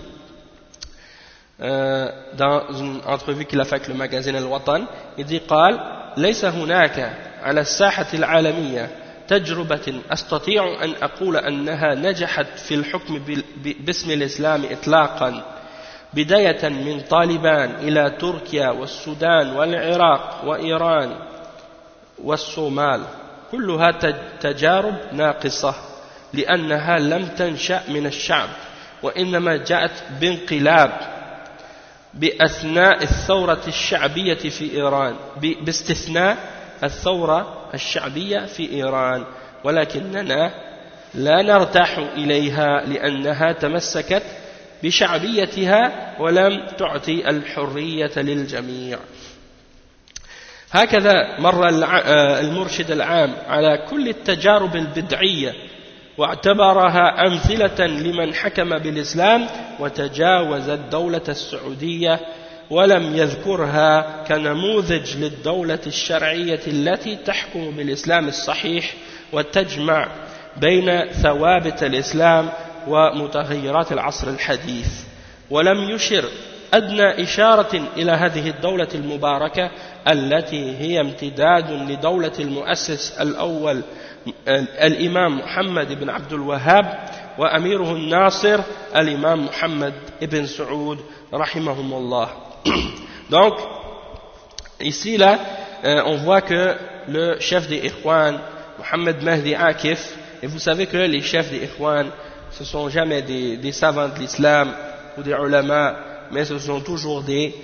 euh, dans une entrevue qu'il a faite avec le magazine Al-Watan, il dit, قال ليس هناك على الساحة العالمية تجربة أستطيع أن أقول أنها نجحت في الحكم باسم الإسلام إطلاقا بداية من طالبان إلى تركيا والسودان والعراق وإيران والصومال. كلها تجارب ناقصة لأنها لم تنشأ من الشعب وإنما جاءت بانقلاب بأثناء الثورة الشعبية في إيران باستثناء الثورة الشعبية في إيران ولكننا لا نرتاح إليها لأنها تمسكت بشعبيتها ولم تعطي الحرية للجميع. هكذا مر آه، المرشد العام على كل التجارب البدعية واعتبرها أمثلة لمن حكم بالإسلام وتجاوز الدولة السعودية ولم يذكرها كنموذج للدولة الشرعية التي تحكم بالإسلام الصحيح وتجمع بين ثوابت الإسلام ومتغيرات العصر الحديث. ولم يشر أدنى إشارة إلى هذه الدولة المباركة التي هي امتداد لدولة المؤسس الأول الإمام محمد بن عبد الوهاب وأميره الناصر الإمام محمد بن سعود رحمهم الله. Donc, ici là, euh, on voit que le chef des Ikhwan, Mohamed Mahdi Akif, et vous savez que les chefs des Ikhwan, ce sont jamais des, savants de l'islam ou des ulama, mais ce sont toujours des,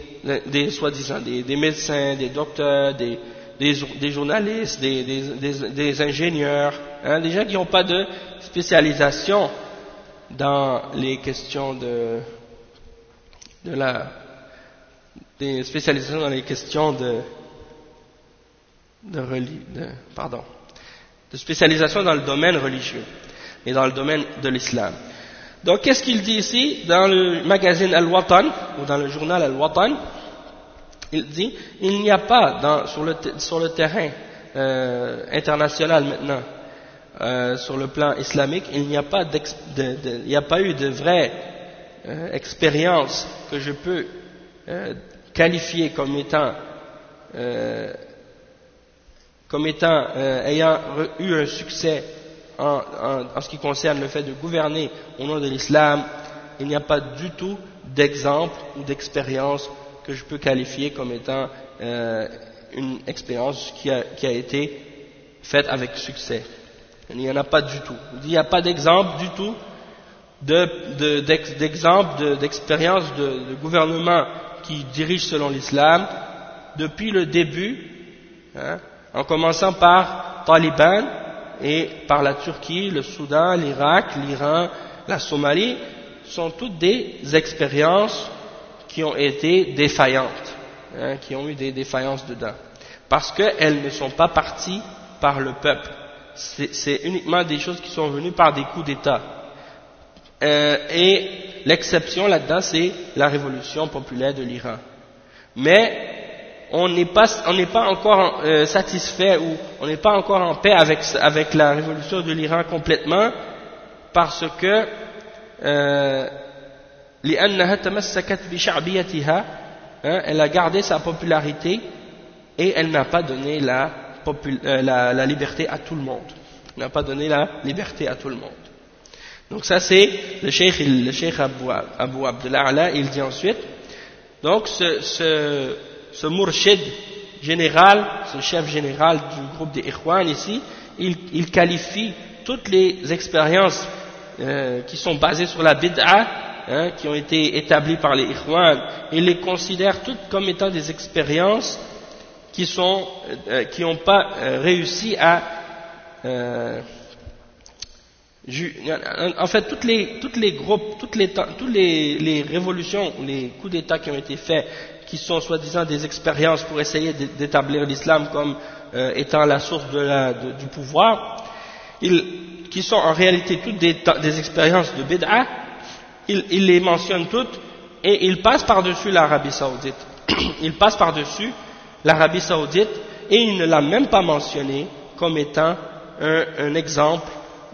des soi-disant des, des, médecins, des docteurs, des, des journalistes, des, ingénieurs, hein, des gens qui n'ont pas de spécialisation dans les questions de, de la des spécialisations dans les questions de, de, de, pardon, de spécialisation dans le domaine religieux et dans le domaine de l'islam. Donc, qu'est-ce qu'il dit ici dans le magazine Al-Watan ou dans le journal Al-Watan? Il dit il n'y a pas dans, sur, le, sur, le, terrain euh, international maintenant, euh, sur le plan islamique, il n'y a, pas il n'y a pas eu de vraie euh, expérience que je peux euh, qualifié comme étant, euh, comme étant euh, ayant eu un succès en, en, ce qui concerne le fait de gouverner au nom de l'islam, il n'y a pas du tout d'exemple ou d'expérience que je peux qualifier comme étant euh, une expérience qui a, qui a, été faite avec succès. Il n'y en a pas du tout. Il n'y a pas d'exemple du tout d'exemple de, d'expérience de, de, gouvernement qui dirige selon l'islam depuis le début, hein, en commençant par Taliban et par la Turquie, le Soudan, l'Irak, l'Iran, la Somalie, sont toutes des expériences qui ont été défaillantes, hein, qui ont eu des défaillances dedans, parce qu'elles ne sont pas parties par le peuple. C'est uniquement des choses qui sont venues par des coups d'État. Euh, et l'exception là-dedans, c'est la révolution populaire de l'Iran. Mais on n'est pas, pas, encore euh, satisfait ou on n'est pas encore en paix avec, avec la révolution de l'Iran complètement parce que euh, hein, elle a gardé sa popularité et elle n'a pas donné la, euh, la, la liberté à tout le monde. Elle n'a pas donné la liberté à tout le monde. Donc ça c'est le cheikh, le cheikh Abu, Abu Abdullah il dit ensuite, donc ce, ce, ce murshid général, ce chef général du groupe des Ikhwan ici, il, il qualifie toutes les expériences euh, qui sont basées sur la bid'a, hein, qui ont été établies par les Ikhwan, il les considère toutes comme étant des expériences qui sont, euh, qui n'ont pas euh, réussi à euh, en fait, toutes les, toutes les groupes, toutes les, toutes les, les révolutions, les coups d'État qui ont été faits, qui sont soi-disant des expériences pour essayer d'établir l'islam comme euh, étant la source de la, du pouvoir, ils, qui sont en réalité toutes des, des expériences de bid'a, ils, ils, les mentionnent toutes et ils passent par-dessus l'Arabie saoudite. Ils passent par-dessus l'Arabie saoudite et ils ne l'ont même pas mentionné comme étant un, un exemple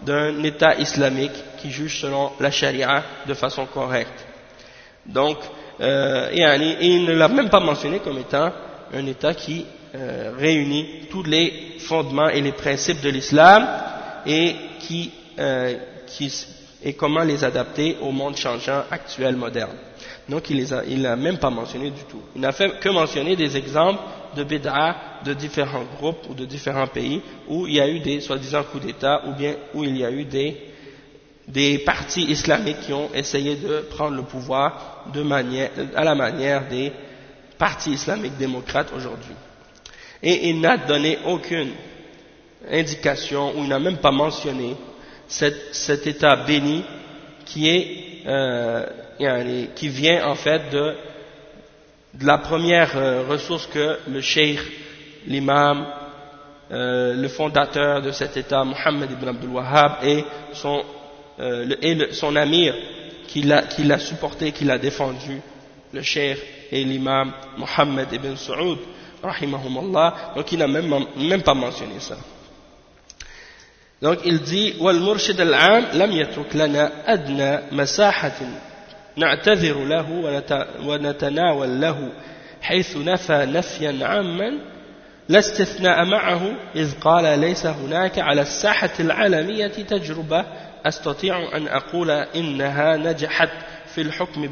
d'un État islamique qui juge selon la charia de façon correcte. Donc, euh, et, il ne l'a même pas mentionné comme étant un État qui euh, réunit tous les fondements et les principes de l'islam et qui, euh, et comment les adapter au monde changeant actuel moderne. Donc il ne l'a même pas mentionné du tout. Il n'a fait que mentionner des exemples de bid'a de différents groupes ou de différents pays où il y a eu des soi-disant coups d'État ou bien où il y a eu des, des partis islamiques qui ont essayé de prendre le pouvoir de manière, à la manière des partis islamiques démocrates aujourd'hui. Et il n'a donné aucune indication, ou il n'a même pas mentionné cet, état béni qui est, euh, qui vient en fait de, de la première euh, ressource que le cheikh, l'imam, euh, le fondateur de cet état, Mohammed ibn Abdul Wahhab, et son, et son amir qui l'a supporté, qui l'a défendu, le cheikh et l'imam Mohammed ibn Saoud, rahimahumullah, donc il n'a même, même pas mentionné ça. Donc il dit والمرشد العام لم يترك لنا أدنى مساحة نعتذر له ونتناول له حيث نفى نفيا عاما لا استثناء معه إذ قال ليس هناك على الساحة العالمية تجربة أستطيع أن أقول إنها نجحت في الحكم,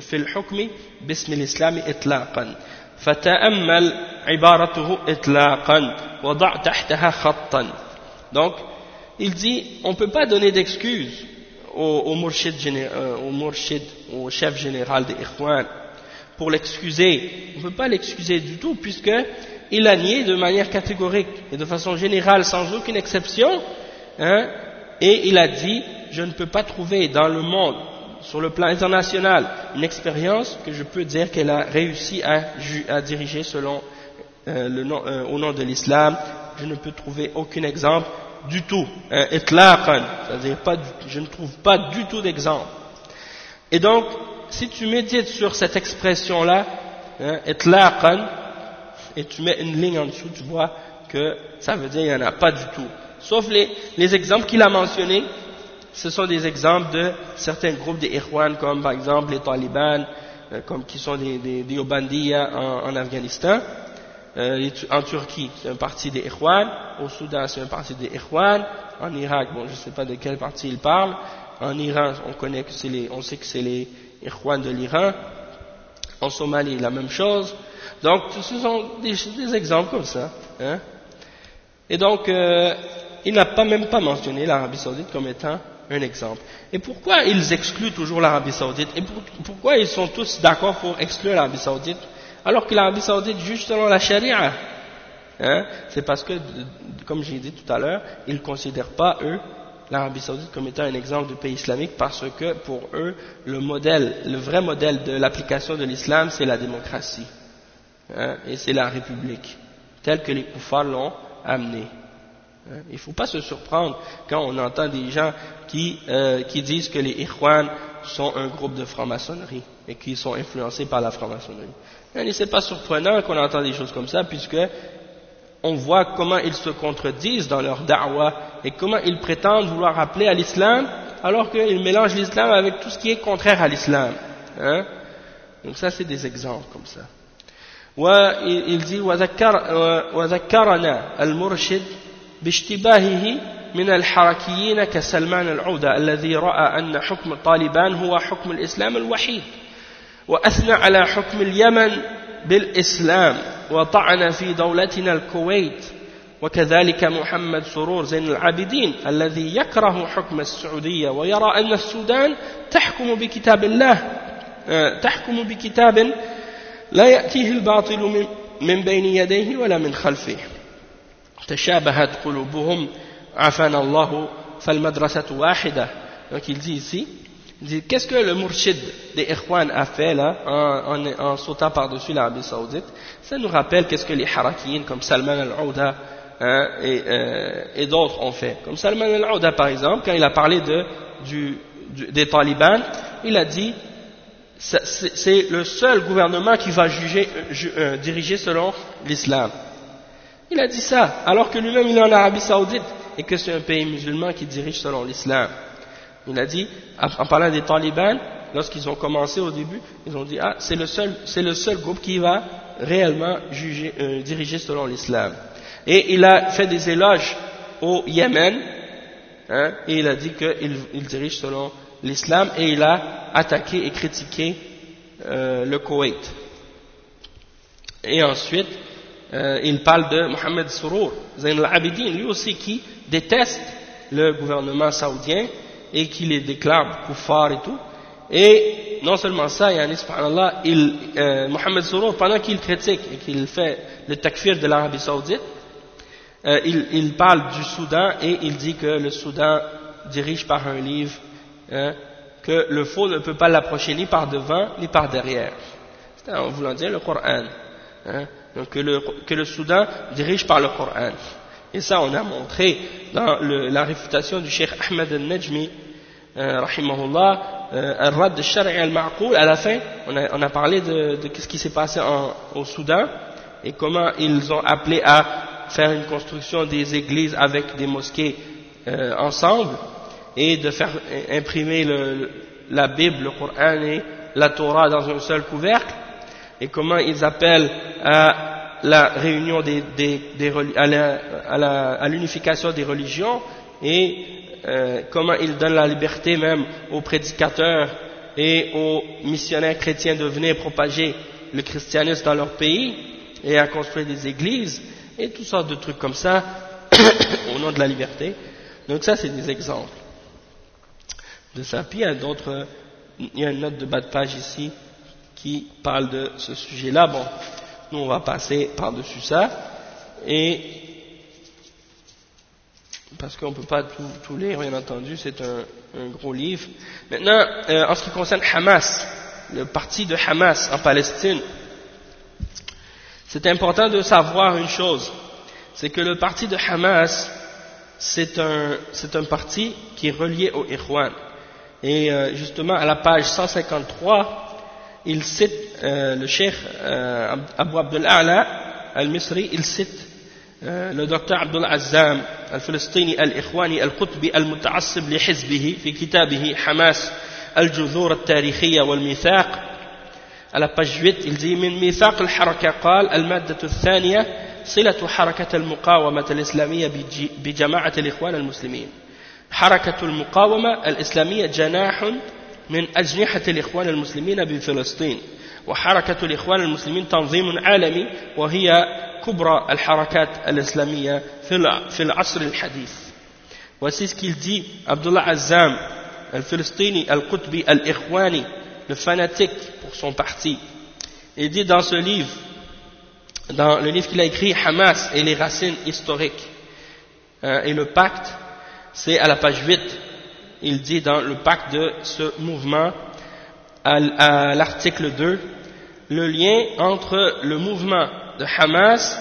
في الحكم باسم الإسلام إطلاقا. فتأمل عبارته إطلاقا وضع تحتها خطا. Donc il dit on peut pas donner d'excuses. Au, murshid, euh, au au chef général des Ikhwan pour l'excuser. On ne peut pas l'excuser du tout puisque il a nié de manière catégorique et de façon générale sans aucune exception hein, et il a dit je ne peux pas trouver dans le monde sur le plan international une expérience que je peux dire qu'elle a réussi à, à diriger selon euh, le euh, au nom de l'islam je ne peux trouver aucun exemple du tout, je ne trouve pas du tout d'exemple. Et donc, si tu médites sur cette expression-là, hein, et tu mets une ligne en dessous, tu vois que ça veut dire qu'il n'y en a pas du tout. Sauf les, les exemples qu'il a mentionnés, ce sont des exemples de certains groupes des comme par exemple les talibans, euh, comme qui sont des, des, en Afghanistan, euh, en Turquie, c'est un parti des Ikhwan, au Soudan, c'est un parti des Ikhwan, en Irak, bon, je ne sais pas de quel parti il parle, en Iran, on, connaît que les, on sait que c'est les Ikhwan de l'Iran, en Somalie, la même chose. Donc, ce sont des, exemples comme ça. Hein. Et donc, euh, il n'a pas même pas mentionné l'Arabie Saoudite comme étant un exemple. Et pourquoi ils excluent toujours l'Arabie Saoudite? Et pourquoi ils sont tous d'accord pour exclure l'Arabie Saoudite? Alors que l'Arabie Saoudite juge selon la charia. Hein, c'est parce que, comme j'ai dit tout à l'heure, ils ne considèrent pas, eux, l'Arabie Saoudite comme étant un exemple de pays islamique parce que, pour eux, le modèle, le vrai modèle de l'application de l'islam, c'est la démocratie. Hein, et c'est la république, telle que les koufars l'ont amenée. Hein, il ne faut pas se surprendre quand on entend des gens qui, euh, qui disent que les Ikhwan sont un groupe de franc-maçonnerie et qui sont influencés par la franc-maçonnerie. Et c'est pas surprenant qu'on entend des choses comme ça, puisque on voit comment ils se contredisent dans leur da'wah et comment ils prétendent vouloir appeler à l'islam alors qu'ils mélangent l'islam avec tout ce qui est contraire à l'islam. Hein? Donc ça, c'est des exemples comme ça. il dit وذكرنا المرشد باشتباهه من الحركيين كسلمان العودة الذي رأى أن حكم الطالبان هو حكم الإسلام الوحيد وأثنى على حكم اليمن بالإسلام وطعن في دولتنا الكويت وكذلك محمد سرور زين العابدين الذي يكره حكم السعودية ويرى أن السودان تحكم بكتاب الله آه، تحكم بكتاب لا يأتيه الباطل من بين يديه ولا من خلفه. تشابهت قلوبهم Donc il dit ici, il dit, qu'est-ce que le Mourchid des Ikhwan a fait là, en, en, en sautant par-dessus l'Arabie Saoudite Ça nous rappelle qu'est-ce que les Harakiyin comme Salman al-Ouda hein, et, euh, et d'autres ont fait. Comme Salman al-Ouda par exemple, quand il a parlé de, du, du, des talibans, il a dit c'est le seul gouvernement qui va juger, ju, euh, diriger selon l'islam. Il a dit ça, alors que lui-même il est en Arabie Saoudite et que c'est un pays musulman qui dirige selon l'islam. Il a dit, en parlant des talibans, lorsqu'ils ont commencé au début, ils ont dit, ah, c'est le seul, le seul groupe qui va réellement euh, diriger selon l'islam. Et il a fait des éloges au Yémen, hein, et il a dit qu'il il dirige selon l'islam, et il a attaqué et critiqué euh, le Koweït. Et ensuite, euh, il parle de Mohamed Sourour, Zain al-Abidin, lui aussi qui déteste le gouvernement saoudien, et qui les déclare kuffar et tout. Et non seulement ça, yani, subhanallah, il, euh, Mohamed Souro, pendant qu'il critique et qu'il fait le takfir de l'Arabie Saoudite, euh, il, il, parle du Soudan et il dit que le Soudan dirige par un livre, hein, que le faux ne peut pas l'approcher ni par devant ni par derrière. C'est en voulant dire le Coran. Hein, donc que le, que le Soudan dirige par le Coran. Et ça, on a montré dans le, la réfutation du Cheikh Ahmed al-Najmi, euh, rahimahullah, euh, al-Rad al-Shari' al-Ma'qoul, à la fin, on a, on a parlé de, de ce qui s'est passé en, au Soudan et comment ils ont appelé à faire une construction des églises avec des mosquées euh, ensemble et de faire imprimer le, la Bible, le Coran et la Torah dans un seul couvercle. Et comment ils appellent à la réunion des, des, des à l'unification des religions et euh, comment ils donnent la liberté même aux prédicateurs et aux missionnaires chrétiens de venir propager le christianisme dans leur pays et à construire des églises et toutes sortes de trucs comme ça au nom de la liberté. Donc ça c'est des exemples de ça. Puis il y a d'autres, il y a une note de bas de page ici qui parle de ce sujet-là. Bon, nous, on va passer par-dessus ça. Et parce qu'on ne peut pas tout, lire, bien entendu, c'est un, un, gros livre. Maintenant, euh, en ce qui concerne Hamas, le parti de Hamas en Palestine, c'est important de savoir une chose, c'est que le parti de Hamas, c'est un, un parti qui est relié au Ikhwan. Et euh, justement, à la page 153, il cite euh, le cheikh euh, Abu Abdul A'la al-Misri, il cite euh, le docteur Abdul Azzam الفلسطيني الإخواني القطبي المتعصب لحزبه في كتابه حماس الجذور التاريخية والميثاق على page 8 il dit من ميثاق الحركة قال المادة الثانية صلة حركة المقاومة الإسلامية بجماعة الإخوان المسلمين حركة المقاومة الإسلامية جناح من أجنحة الإخوان المسلمين بفلسطين وحركة الإخوان المسلمين تنظيم عالمي وهي كبرى الحركات الإسلامية في العصر الحديث. وسيسكيل دي عبد الله عزام الفلسطيني القطبي الإخواني الفاناتيك pour son parti. Il dit dans ce livre dans le livre qu'il a écrit Hamas et les racines historiques euh, et le pacte c'est à la page 8 il dit dans le pacte de ce mouvement, à, l'article 2, le lien entre le mouvement de Hamas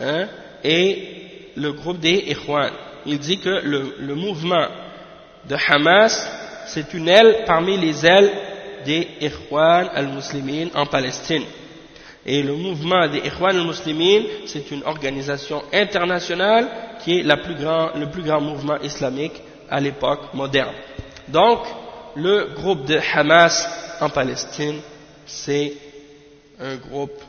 hein, et le groupe des Ikhwan. Il dit que le, mouvement de Hamas, c'est une aile parmi les ailes des Ikhwan al-Muslimin en Palestine. Et le mouvement des Ikhwan al-Muslimin, c'est une organisation internationale qui est plus grand, le plus grand mouvement islamique à l'époque moderne. Donc, le groupe de Hamas en Palestine, c'est un groupe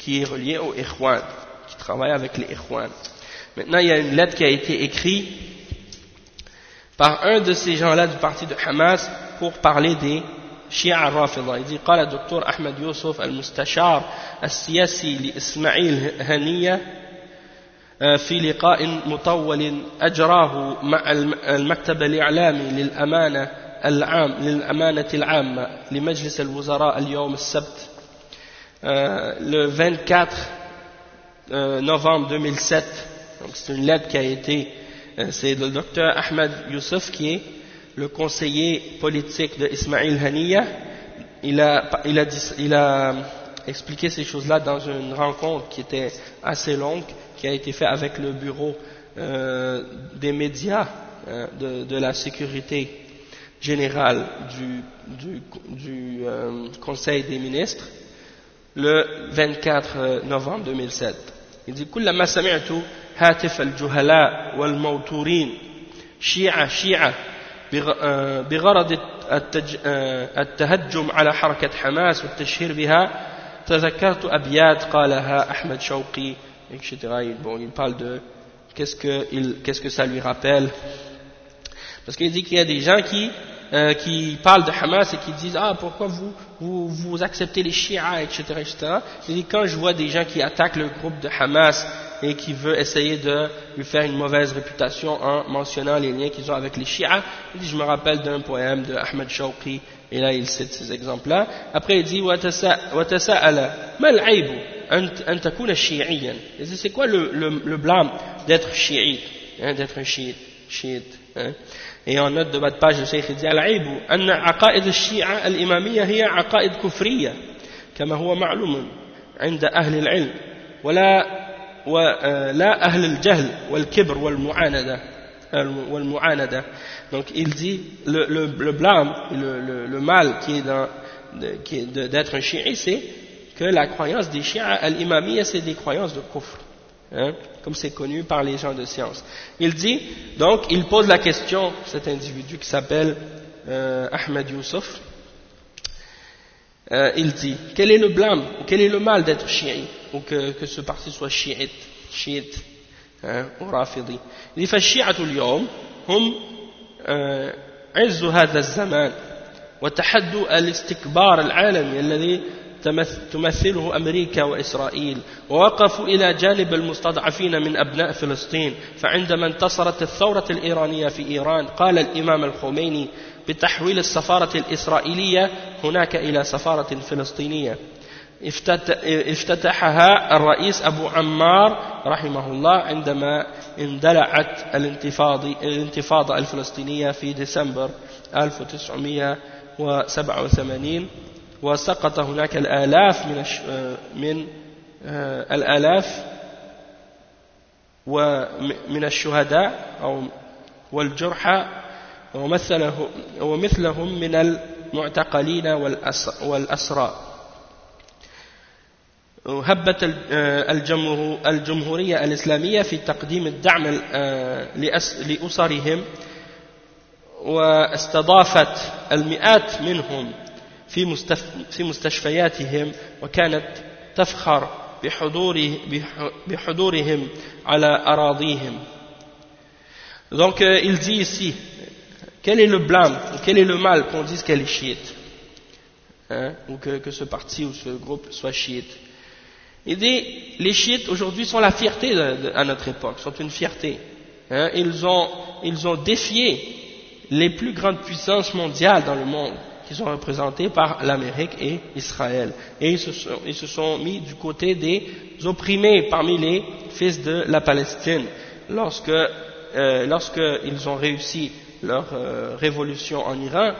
qui est relié aux Ikhwan, qui travaille avec les Ikhwan. Maintenant, il y a une lettre qui a été écrite par un de ces gens-là du parti de Hamas pour parler des شيعة الرافضة يقول قال الدكتور أحمد يوسف المستشار السياسي لإسماعيل هنية في لقاء مطول أجراه مع المكتب الإعلامي للأمانة العام للأمانة العامة لمجلس الوزراء اليوم السبت le 24 novembre 2007 donc c'est une lettre qui a été c'est le docteur Ahmed Youssef qui est le conseiller politique de Ismail Haniya il a, il a, il a expliqué ces choses-là dans une rencontre qui était assez longue qui a été fait avec le bureau euh, des médias euh, de, de, la sécurité générale du, du, du euh, Conseil des ministres le 24 novembre 2007. Il dit كلما سمعت هاتف الجهلاء والموتورين شيعة شيعة بغرض التهجم على حركة حماس والتشهير بها تذكرت أبيات قالها أحمد شوقي etc. Il, bon, il parle de qu'est-ce que, ça lui rappelle. Parce qu'il dit qu'il y a des gens qui, euh, parlent de Hamas et qui disent Ah, pourquoi vous, acceptez les chiites, etc., etc. Il dit Quand je vois des gens qui attaquent le groupe de Hamas et qui veut essayer de lui faire une mauvaise réputation en mentionnant les liens qu'ils ont avec les chiites, il dit Je me rappelle d'un poème de Ahmed Shawqi, et là il cite ces exemples-là. Après il dit Watasa ala, mal aibu. C'est quoi le, le, le blâme d'être chiite hein, d'être un chiite chiite hein. Et en note de bas de page, le Cheikh dit العيب أن عقائد الشيعة الإمامية هي عقائد كفرية كما معلوم عند أهل العلم ولا ولا أهل الجهل والكبر والمعاندة والمعاندة donc il dit le, le, le blâme le, le, le mal qui est dans d'être un chiite c'est que la croyance des chiites al-imamiyya c'est des croyances de kufr hein, comme c'est connu par les gens de science. Il dit, donc, il pose la question, cet individu qui s'appelle euh, Ahmed Youssouf, euh, il dit, quel est le blâme, quel est le mal d'être chiite, ou que, que, ce parti soit chiite, chiite, hein, ou rafidi. Il dit, فالشيعة اليوم هم عز هذا الزمان وتحدوا الاستكبار العالمي الذي تمثله أمريكا وإسرائيل ووقفوا إلى جانب المستضعفين من أبناء فلسطين فعندما انتصرت الثورة الإيرانية في إيران قال الإمام الخميني بتحويل السفارة الإسرائيلية هناك إلى سفارة فلسطينية. افتتحها الرئيس أبو عمار رحمه الله عندما اندلعت الانتفاضة الفلسطينية في ديسمبر 1987 وسقط هناك الآلاف من من الآلاف ومن الشهداء أو والجرحى ومثله ومثلهم من المعتقلين والأسرى. هبت الجمهورية الإسلامية في تقديم الدعم لأسرهم واستضافت المئات منهم في في مستشفياتهم وكانت تفخر بحضور بحضورهم على أراضيهم Donc euh, il dit ici, quel est le blâme, quel est le mal qu'on dise qu'elle est chiite, hein, ou que, que ce parti ou ce groupe soit chiite. Il dit, les chiites aujourd'hui sont la fierté de, de, à notre époque, sont une fierté. Hein, ils, ont, ils ont défié les plus grandes puissances mondiales dans le monde qui sont représentés par l'Amérique et Israël. Et ils se, sont, mis du côté des opprimés parmi les fils de la Palestine. Lorsque, euh, lorsqu'ils ont réussi leur euh, révolution en Iran,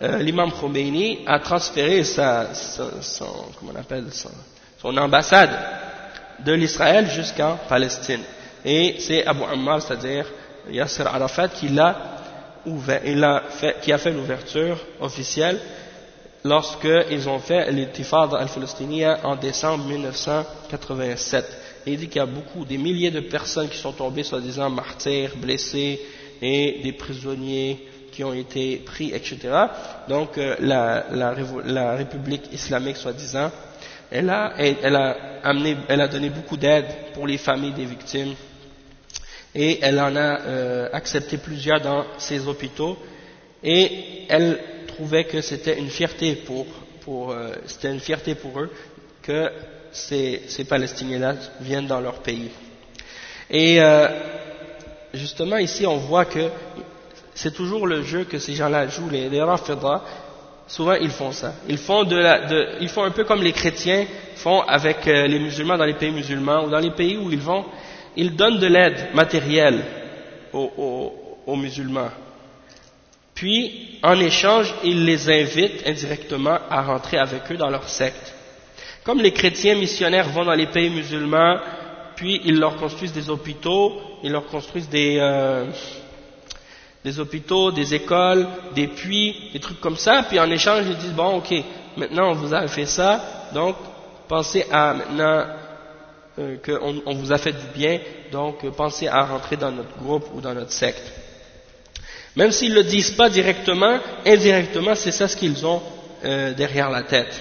euh, l'imam Khomeini a transféré sa, sa, son, comment on appelle, son, son ambassade de l'Israël jusqu'en Palestine. Et c'est Abu Ammar, c'est-à-dire Yasser Arafat, qui l'a il a fait, qui a fait l'ouverture officielle lorsqu'ils ont fait l'intifad al-Falastiniya en décembre 1987. Et il dit qu'il y a beaucoup, des milliers de personnes qui sont tombées, soi-disant martyrs, blessés, et des prisonniers qui ont été pris, etc. Donc euh, la, République islamique, soi-disant, elle a, elle a donné beaucoup d'aide pour les familles des victimes et elle en a euh, accepté plusieurs dans ses hôpitaux et elle trouvait que c'était une fierté pour, pour euh, c'était une fierté pour eux que ces, ces Palestiniens-là viennent dans leur pays. Et euh, justement ici on voit que c'est toujours le jeu que ces gens-là jouent, les, les souvent ils font ça. Ils font, de la, de, ils font un peu comme les chrétiens font avec les musulmans dans les pays musulmans ou dans les pays où ils vont ils donnent de l'aide matérielle aux, musulmans. Puis, en échange, ils les invitent indirectement à rentrer avec eux dans leur secte. Comme les chrétiens missionnaires vont dans les pays musulmans, puis ils leur construisent des hôpitaux, ils leur construisent des, euh, des hôpitaux, des écoles, des puits, des trucs comme ça, puis en échange, ils disent, bon, ok, maintenant on vous a fait ça, donc pensez à maintenant euh, qu'on on vous a fait du bien, donc euh, pensez à rentrer dans notre groupe ou dans notre secte. Même s'ils ne le disent pas directement, indirectement, c'est ça ce qu'ils ont euh, derrière la tête.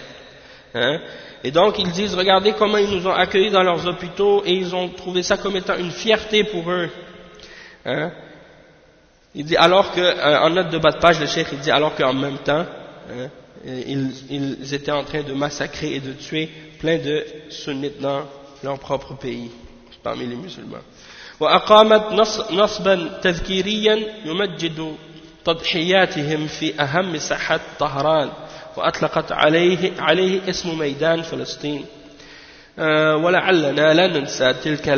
Hein? Et donc ils disent, regardez comment ils nous ont accueillis dans leurs hôpitaux et ils ont trouvé ça comme étant une fierté pour eux. Hein? Il dit alors que, euh, en note de bas de page, le cheikh il dit alors qu'en même temps, hein, ils, ils, étaient en train de massacrer et de tuer plein de sunnites dans leur propre pays, parmi les musulmans. وأقامت نصبا تذكيريا يمجد تضحياتهم في أهم ساحات طهران وأطلقت عليه, عليه اسم ميدان فلسطين ولعلنا لا ننسى تلك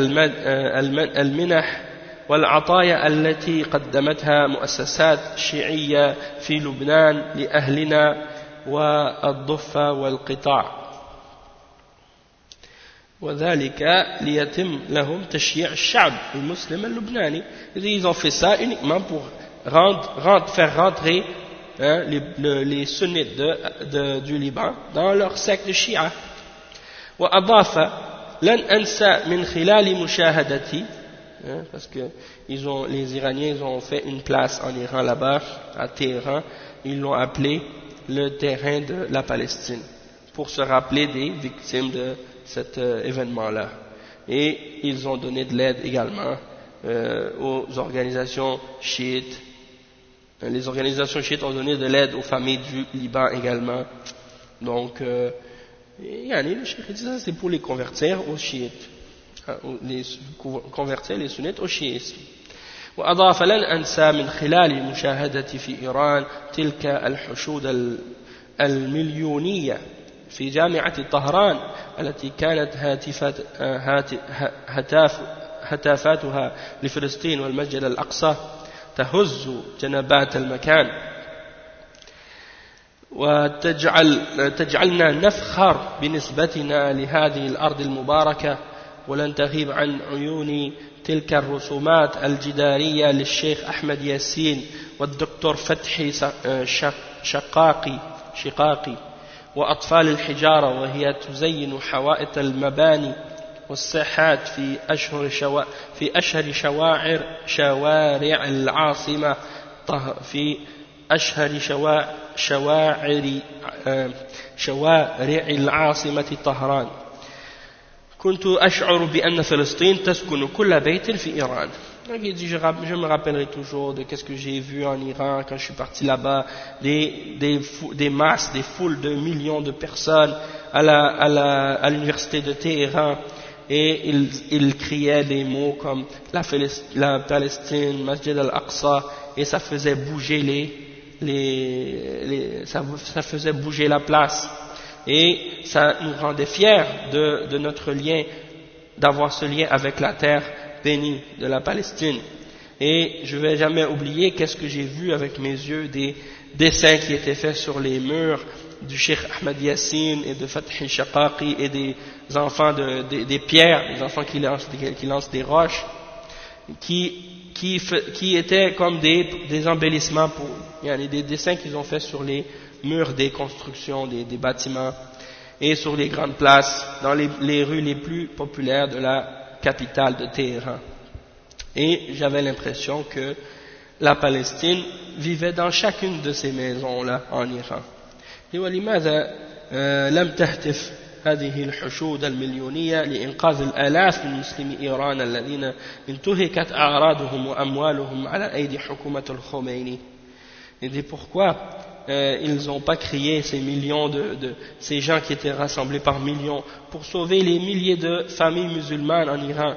المنح والعطايا التي قدمتها مؤسسات شيعية في لبنان لأهلنا والضفة والقطاع وذلك ليتم لهم تشييع الشعب المسلم اللبناني ils ont fait ça uniquement pour rendre, rendre, faire rentrer hein, les, les sunnites de, de, du Liban dans leur secte chiite وأضاف لن أنسى من خلال مشاهدتي hein, parce que ils ont, les Iraniens ils ont fait une place en Iran là-bas, à Téhéran, ils l'ont appelé le terrain de la Palestine, pour se rappeler des victimes de cet euh, événement-là. Et ils ont donné de l'aide également euh, aux organisations chiites. Euh, les organisations chiites ont donné de l'aide aux familles du Liban également. Donc, euh, les ça c'est pour les convertir aux chiites. Les convertir les sunnites au chiisme. وأضاف لن أنسى من خلال مشاهدتي في إيران تلك الحشود المليونية في جامعة طهران التي كانت هاتفات هتاف هتافاتها لفلسطين والمسجد الأقصى تهز جنبات المكان. وتجعل تجعلنا نفخر بنسبتنا لهذه الأرض المباركة ولن تغيب عن عيوني تلك الرسومات الجدارية للشيخ أحمد ياسين والدكتور فتحي شقاقي شقاقي. وأطفال الحجارة وهي تزين حوائط المباني والساحات في أشهر شوا في أشهر شواعر شوارع العاصمة في أشهر شوا شواعر شوارع العاصمة طهران. كنت أشعر بأن فلسطين تسكن كل بيت في إيران. Je, me rappellerai toujours de qu'est-ce que j'ai vu en Iran quand je suis parti là-bas, des, masses, des foules de millions de personnes à l'université de Téhéran, et ils, criaient des mots comme la, Palestine, Masjid al-Aqsa, et ça faisait bouger les, ça, faisait bouger la place, et ça nous rendait fiers de notre lien, d'avoir ce lien avec la terre béni de la Palestine. Et je ne vais jamais oublier qu'est-ce que j'ai vu avec mes yeux des dessins qui étaient faits sur les murs du Cheikh Ahmed Yassine et de Fatih Shaqaqi et des enfants de, des pierres, des enfants qui lancent, qui lancent des roches, qui, qui, qui étaient comme des, des embellissements pour, il y a des dessins qu'ils ont faits sur les murs des constructions, des, des bâtiments et sur les grandes places, dans les, les rues les plus populaires de la capitale de Téhéran. Et j'avais l'impression que la Palestine vivait dans chacune de ces maisons-là en Iran. Et ولماذا لم تهتف هذه الحشود المليونية لإنقاذ الآلاف من مسلمي إيران الذين انتهكت أعراضهم وأموالهم على أيدي حكومة الخميني Il dit pourquoi euh, ils n'ont pas crié ces millions de, ces gens qui étaient rassemblés par millions pour sauver les milliers de familles musulmanes en Iran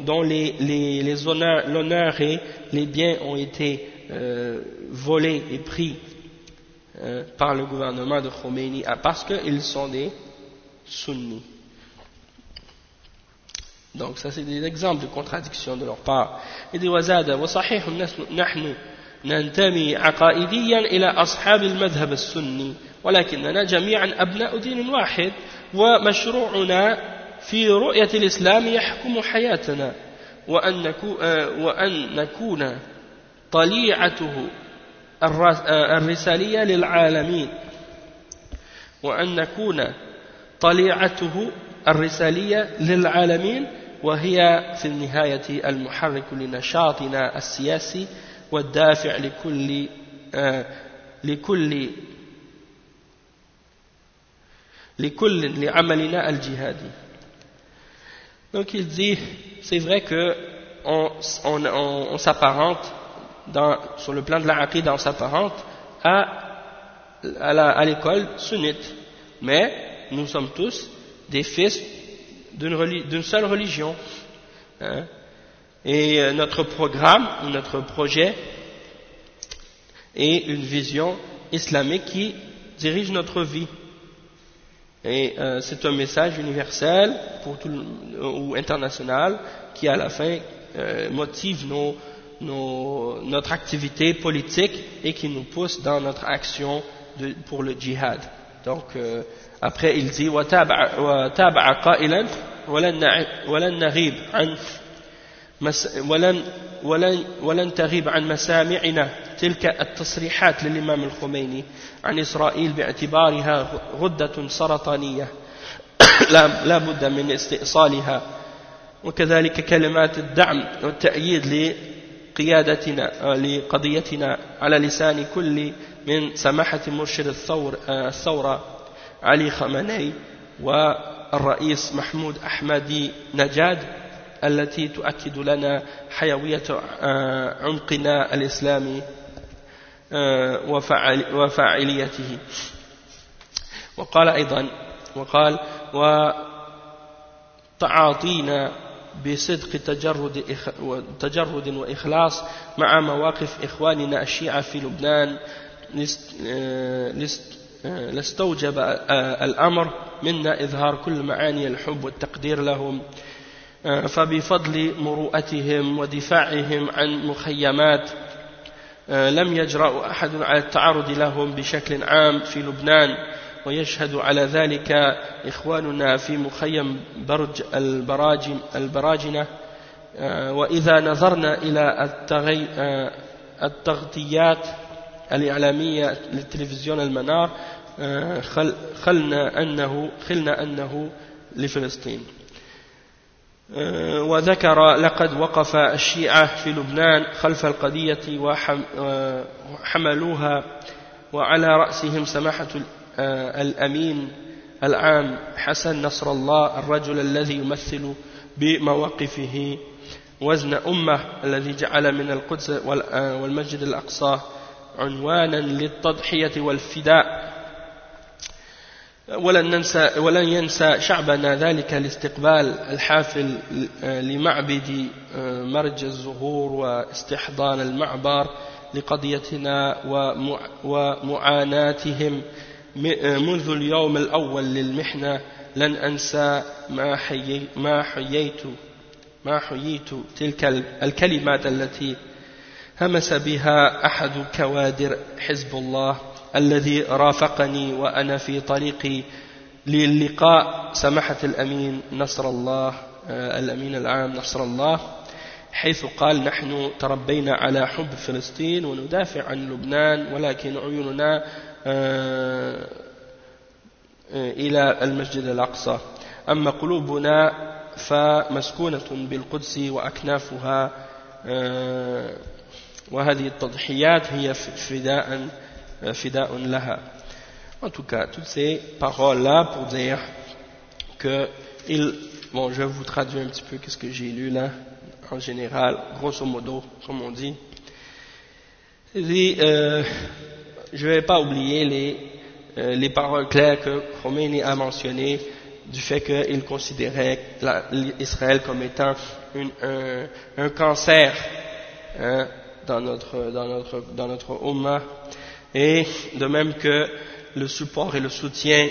dont l'honneur et les biens ont été euh, volés et pris euh, par le gouvernement de Khomeini ah, parce qu'ils sont des sunnis. Donc ça c'est des exemples de contradiction de leur part. Et des ننتمي عقائديا إلى أصحاب المذهب السني ولكننا جميعا أبناء دين واحد ومشروعنا في رؤية الإسلام يحكم حياتنا وأن نكون طليعته الرسالية للعالمين وأن نكون طليعته الرسالية للعالمين وهي في النهاية المحرك لنشاطنا السياسي والدافع لكل لكل لكل لعملنا الجهادي donc il dit c'est vrai que on, on, on, on s'apparente dans, sur le plan de la dans s'apparente à, à l'école sunnite. Mais nous sommes tous des fils d'une seule religion. Hein. Et euh, notre programme, notre projet est une vision islamique qui dirige notre vie. Et euh, c'est un message universel pour tout, ou international qui à la fin euh, motive nos, nos, notre activité politique et qui nous pousse dans notre action de, pour le djihad. Donc euh, après il dit وتابع قائلا ولن نغيب عن ولن ولن ولن تغيب عن مسامعنا تلك التصريحات للإمام الخميني عن إسرائيل باعتبارها غدة سرطانية. لا بد من استئصالها. وكذلك كلمات الدعم والتأييد لقيادتنا لقضيتنا على لسان كل من سماحة مرشد الثور الثورة علي خمني والرئيس محمود أحمدي نجاد. التي تؤكد لنا حيوية عمقنا الإسلامي وفاعليته. وقال أيضا وقال وتعاطينا بصدق تجرد, تجرد وإخلاص مع مواقف إخواننا الشيعة في لبنان. لاستوجب الأمر منا إظهار كل معاني الحب والتقدير لهم. فبفضل مروءتهم ودفاعهم عن مخيمات لم يجرأ أحد على التعرض لهم بشكل عام في لبنان ويشهد على ذلك إخواننا في مخيم برج البراجنة وإذا نظرنا إلى التغطيات الإعلامية للتلفزيون المنار خلنا أنه, خلنا أنه لفلسطين. وذكر لقد وقف الشيعة في لبنان خلف القضية وحملوها وعلى رأسهم سماحة الأمين العام حسن نصر الله الرجل الذي يمثل بمواقفه وزن أمة الذي جعل من القدس والمسجد الأقصى عنوانا للتضحية والفداء ولن, ننسى ولن ينسى شعبنا ذلك الاستقبال الحافل لمعبد مرج الزهور واستحضان المعبر لقضيتنا ومعاناتهم. منذ اليوم الأول للمحنة لن أنسى ما, ما حييت ما حييت تلك الكلمات التي همس بها أحد كوادر حزب الله. الذي رافقني وأنا في طريقي للقاء سماحة الأمين نصر الله الأمين العام نصر الله حيث قال نحن تربينا على حب فلسطين وندافع عن لبنان ولكن عيوننا إلى المسجد الأقصى. أما قلوبنا فمسكونة بالقدس وأكنافها وهذه التضحيات هي فداء Euh, fida'un laha. En tout cas, toutes ces paroles-là pour dire que il, bon, je vous traduis un petit peu qu'est-ce que j'ai lu là, en général, grosso modo, comme on dit. Euh, je vais pas oublier les, euh, les paroles claires que Khomeini a mentionnées du fait qu'il considérait l'Israël comme étant un, un, cancer hein, dans notre dans notre dans notre Ummah et de même que le support et le soutien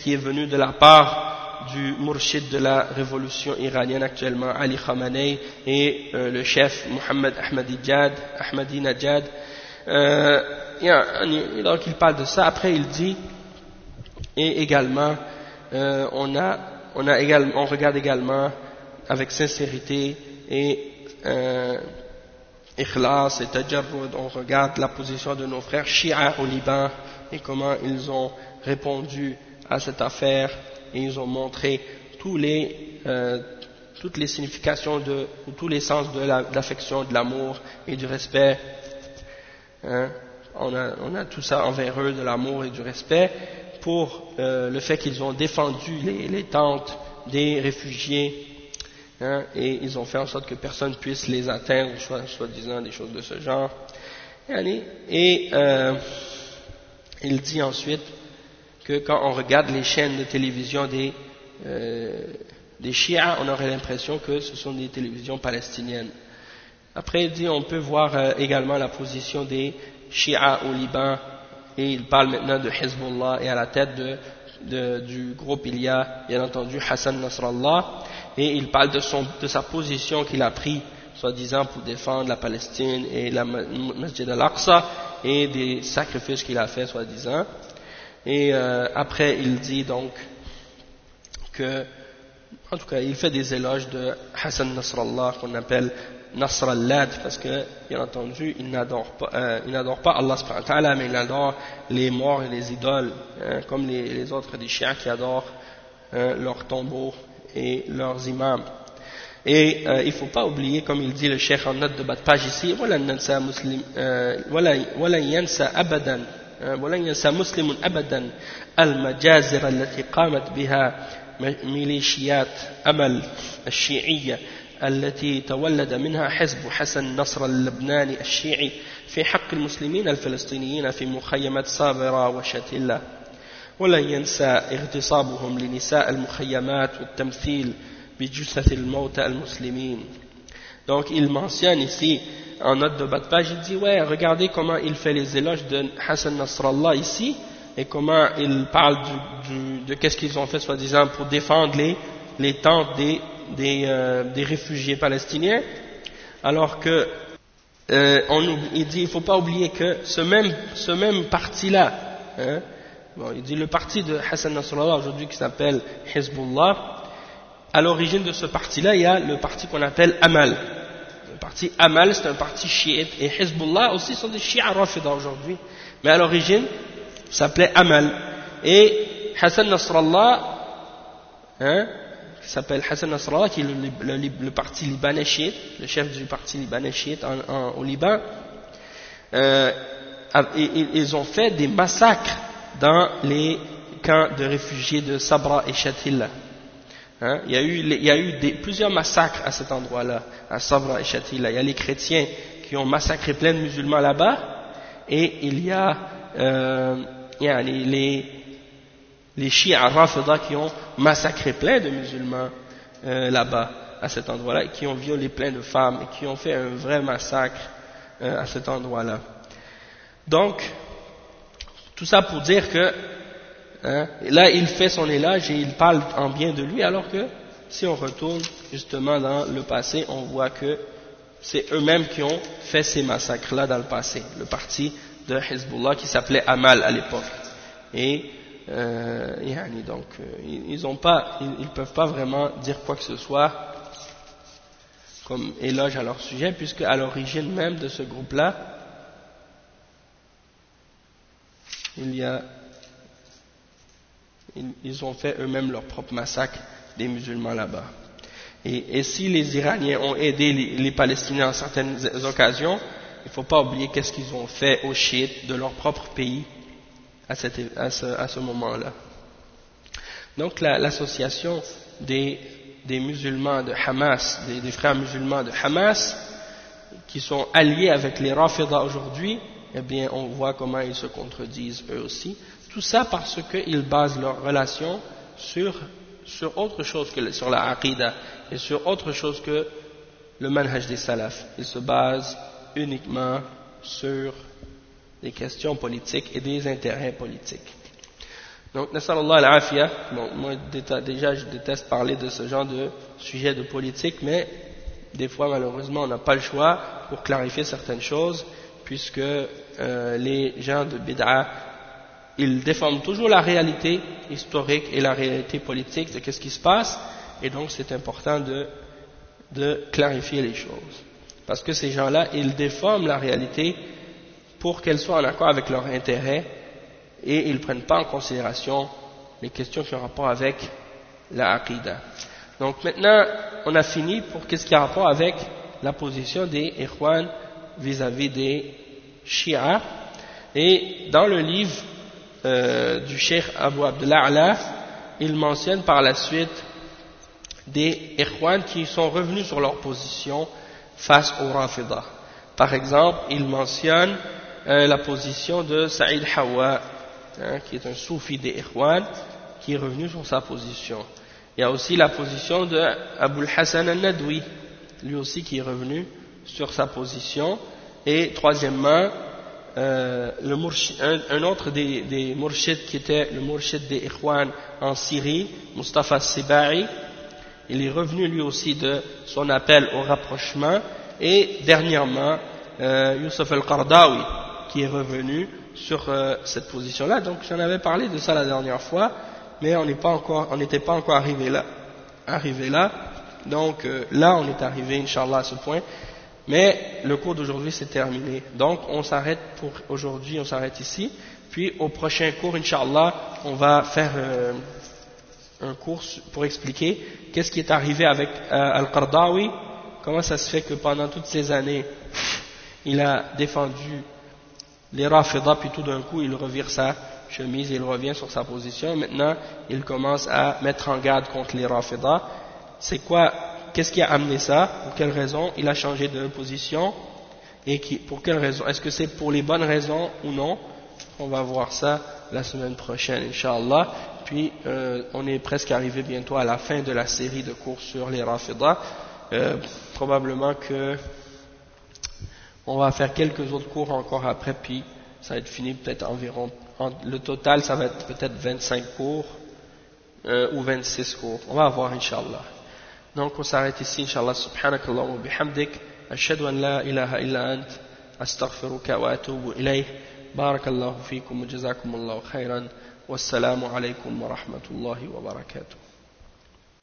qui est venu de la part du murshid de la révolution iranienne actuellement, Ali Khamenei, et euh, le chef Mohammed Ahmadinejad, Ahmadinejad. Euh, donc il parle de ça. Après il dit, et également, euh, on, a, on, a également, on regarde également avec sincérité et euh, ikhlas et tajarrud, on regarde la position de nos frères Shia au Liban et comment ils ont répondu à cette affaire et ils ont montré tous les, euh, toutes les significations de, ou tous les sens de l'affection, de l'amour et du respect. Hein. On, a, on, a, tout ça envers eux, de l'amour et du respect, pour euh, le fait qu'ils ont défendu les, les tentes des réfugiés Et ils ont fait en sorte que personne puisse les atteindre, soit, disant des choses de ce genre. Et euh, il dit ensuite que quand on regarde les chaînes de télévision des, euh, Shia, on aurait l'impression que ce sont des télévisions palestiniennes. Après, il dit on peut voir euh, également la position des Shia au Liban, et il parle maintenant de Hezbollah, et à la tête du groupe il y a bien entendu Hassan Nasrallah, et il parle de, son, de sa position qu'il a pris soi-disant pour défendre la Palestine et la Masjid al-Aqsa, et des sacrifices qu'il a fait, soi-disant. Et euh, après, il dit donc que, en tout cas, il fait des éloges de Hassan Nasrallah, qu'on appelle Nasrallah, parce que, bien entendu, il n'adore pas, euh, pas Allah, mais il adore les morts et les idoles, hein, comme les, les, autres des chiens qui adorent hein, leurs tombeaux et leurs imams. Et euh, il ne faut pas oublier, comme il dit le cheikh en note de bas de page ici, ولا ينسى أبدا ولا ينسى مسلم أبدا المجازر التي قامت بها ميليشيات أمل الشيعية التي تولد منها حزب حسن نصر اللبناني الشيعي في حق المسلمين الفلسطينيين في مخيمة صابرة وشتلة ولا ينسى اغتصابهم لنساء المخيمات والتمثيل Donc il mentionne ici, en note de bas de page, il dit, ouais, regardez comment il fait les éloges de Hassan Nasrallah ici, et comment il parle du, de qu'est-ce qu'ils ont fait, soi-disant, pour défendre les, les tentes des, des, euh, des réfugiés palestiniens, alors que euh, on, il dit, il ne faut pas oublier que ce même, ce même parti-là, hein, bon, il dit le parti de Hassan Nasrallah aujourd'hui qui s'appelle Hezbollah, à l'origine de ce parti-là, il y a le parti qu'on appelle Amal. Le parti Amal, c'est un parti chiite, et Hezbollah aussi sont des chiites rafida aujourd'hui. Mais à l'origine, s'appelait Amal. Et Hassan Nasrallah, hein, qui s'appelle Hassan Nasrallah, qui est le, parti libanais chiite, le chef du parti libanais chiite au Liban, euh, ils ont fait des massacres dans les camps de réfugiés de Sabra et Shatila. Hein? il y a eu, plusieurs massacres à cet endroit-là, à Sabra et Shatila. Il y a les chrétiens qui ont massacré plein de musulmans là-bas, et il y a, euh, les, les, les chiites Rafida qui ont massacré plein de musulmans euh, là-bas, à cet endroit-là, et qui ont violé plein de femmes, et qui ont fait un vrai massacre euh, à cet endroit-là. Donc, tout ça pour dire que Hein? là, il fait son éloge et il parle en bien de lui, alors que si on retourne justement dans le passé, on voit que c'est eux-mêmes qui ont fait ces massacres-là dans le passé, le parti de Hezbollah qui s'appelait Amal à l'époque. Et euh, donc, euh, ils ne pas, ils, peuvent pas vraiment dire quoi que ce soit comme éloge à leur sujet, puisque à l'origine même de ce groupe-là, il y a ils ont fait eux-mêmes leur propre massacre des musulmans là-bas. Et, si les Iraniens ont aidé les, Palestiniens en certaines occasions, il ne faut pas oublier qu'est-ce qu'ils ont fait aux chiites de leur propre pays à, ce, moment-là. Donc l'association des, musulmans de Hamas, des, des, frères musulmans de Hamas, qui sont alliés avec les Rafida aujourd'hui, eh bien on voit comment ils se contredisent eux aussi. Tout ça parce qu'ils basent leur relation sur, sur autre chose que sur la aqidah et sur autre chose que le manhaj des salaf. Ils se basent uniquement sur des questions politiques et des intérêts politiques. Donc, Nassallah al-Afiyah, bon, moi déjà je déteste parler de ce genre de sujet de politique, mais des fois malheureusement on n'a pas le choix pour clarifier certaines choses, puisque euh, les gens de Bid'a ils déforment toujours la réalité historique et la réalité politique de ce qui se passe, et donc c'est important de, de clarifier les choses. Parce que ces gens-là, ils déforment la réalité pour qu'elle soit en accord avec leurs intérêts, et ils ne prennent pas en considération les questions qui ont rapport avec la aqidah. Donc maintenant, on a fini pour qu'est-ce qui a rapport avec la position des Ikhwan vis-à-vis des Shia. Et dans le livre euh, du Cheikh Abu Abdullah il mentionne par la suite des Ikhwan qui sont revenus sur leur position face au Rafida. Par exemple, il mentionne euh, la position de Saïd Hawa, hein, qui est un soufi des Ikhwan, qui est revenu sur sa position. Il y a aussi la position de Abul Hassan al-Nadwi, lui aussi qui est revenu sur sa position. Et troisièmement, euh, le un, autre des, des qui était le murshid des Ikhwan en Syrie, Mustafa Sibai, il est revenu lui aussi de son appel au rapprochement. Et dernièrement, euh, Youssef al-Qardawi, qui est revenu sur euh, cette position-là. Donc j'en avais parlé de ça la dernière fois, mais on n'était pas encore, pas encore arrivé là. Arrivé là. Donc euh, là, on est arrivé, Inch'Allah, à ce point. Mais le cours d'aujourd'hui c'est terminé. Donc on s'arrête pour aujourd'hui, on s'arrête ici. Puis au prochain cours, Inch'Allah, on va faire euh, un cours pour expliquer qu'est-ce qui est arrivé avec Al-Qardawi, comment ça se fait que pendant toutes ces années, il a défendu les Rafidah, puis tout d'un coup, il revire sa chemise, il revient sur sa position. Maintenant, il commence à mettre en garde contre les Rafidah. C'est quoi, qu'est-ce qui a amené ça? Pour quelle raison il a changé de position? Et pour quelle raison? Est-ce que c'est pour les bonnes raisons ou non? On va voir ça la semaine prochaine, Inch'Allah. Puis, euh, on est presque arrivé bientôt à la fin de la série de cours sur les Rafidah. Euh, probablement que on va faire quelques autres cours encore après, puis ça va être fini peut-être environ, le total ça va être peut-être 25 cours euh, ou 26 cours. On va voir, Inch'Allah. Donc on s'arrête ici, Inch'Allah, subhanakallah wa bihamdik, ashhadu an la ilaha illa ant, astaghfiruka wa atubu ilayh, barakallahu fikum wa jazakumullahu khayran, wassalamu alaykum wa rahmatullahi wa barakatuh.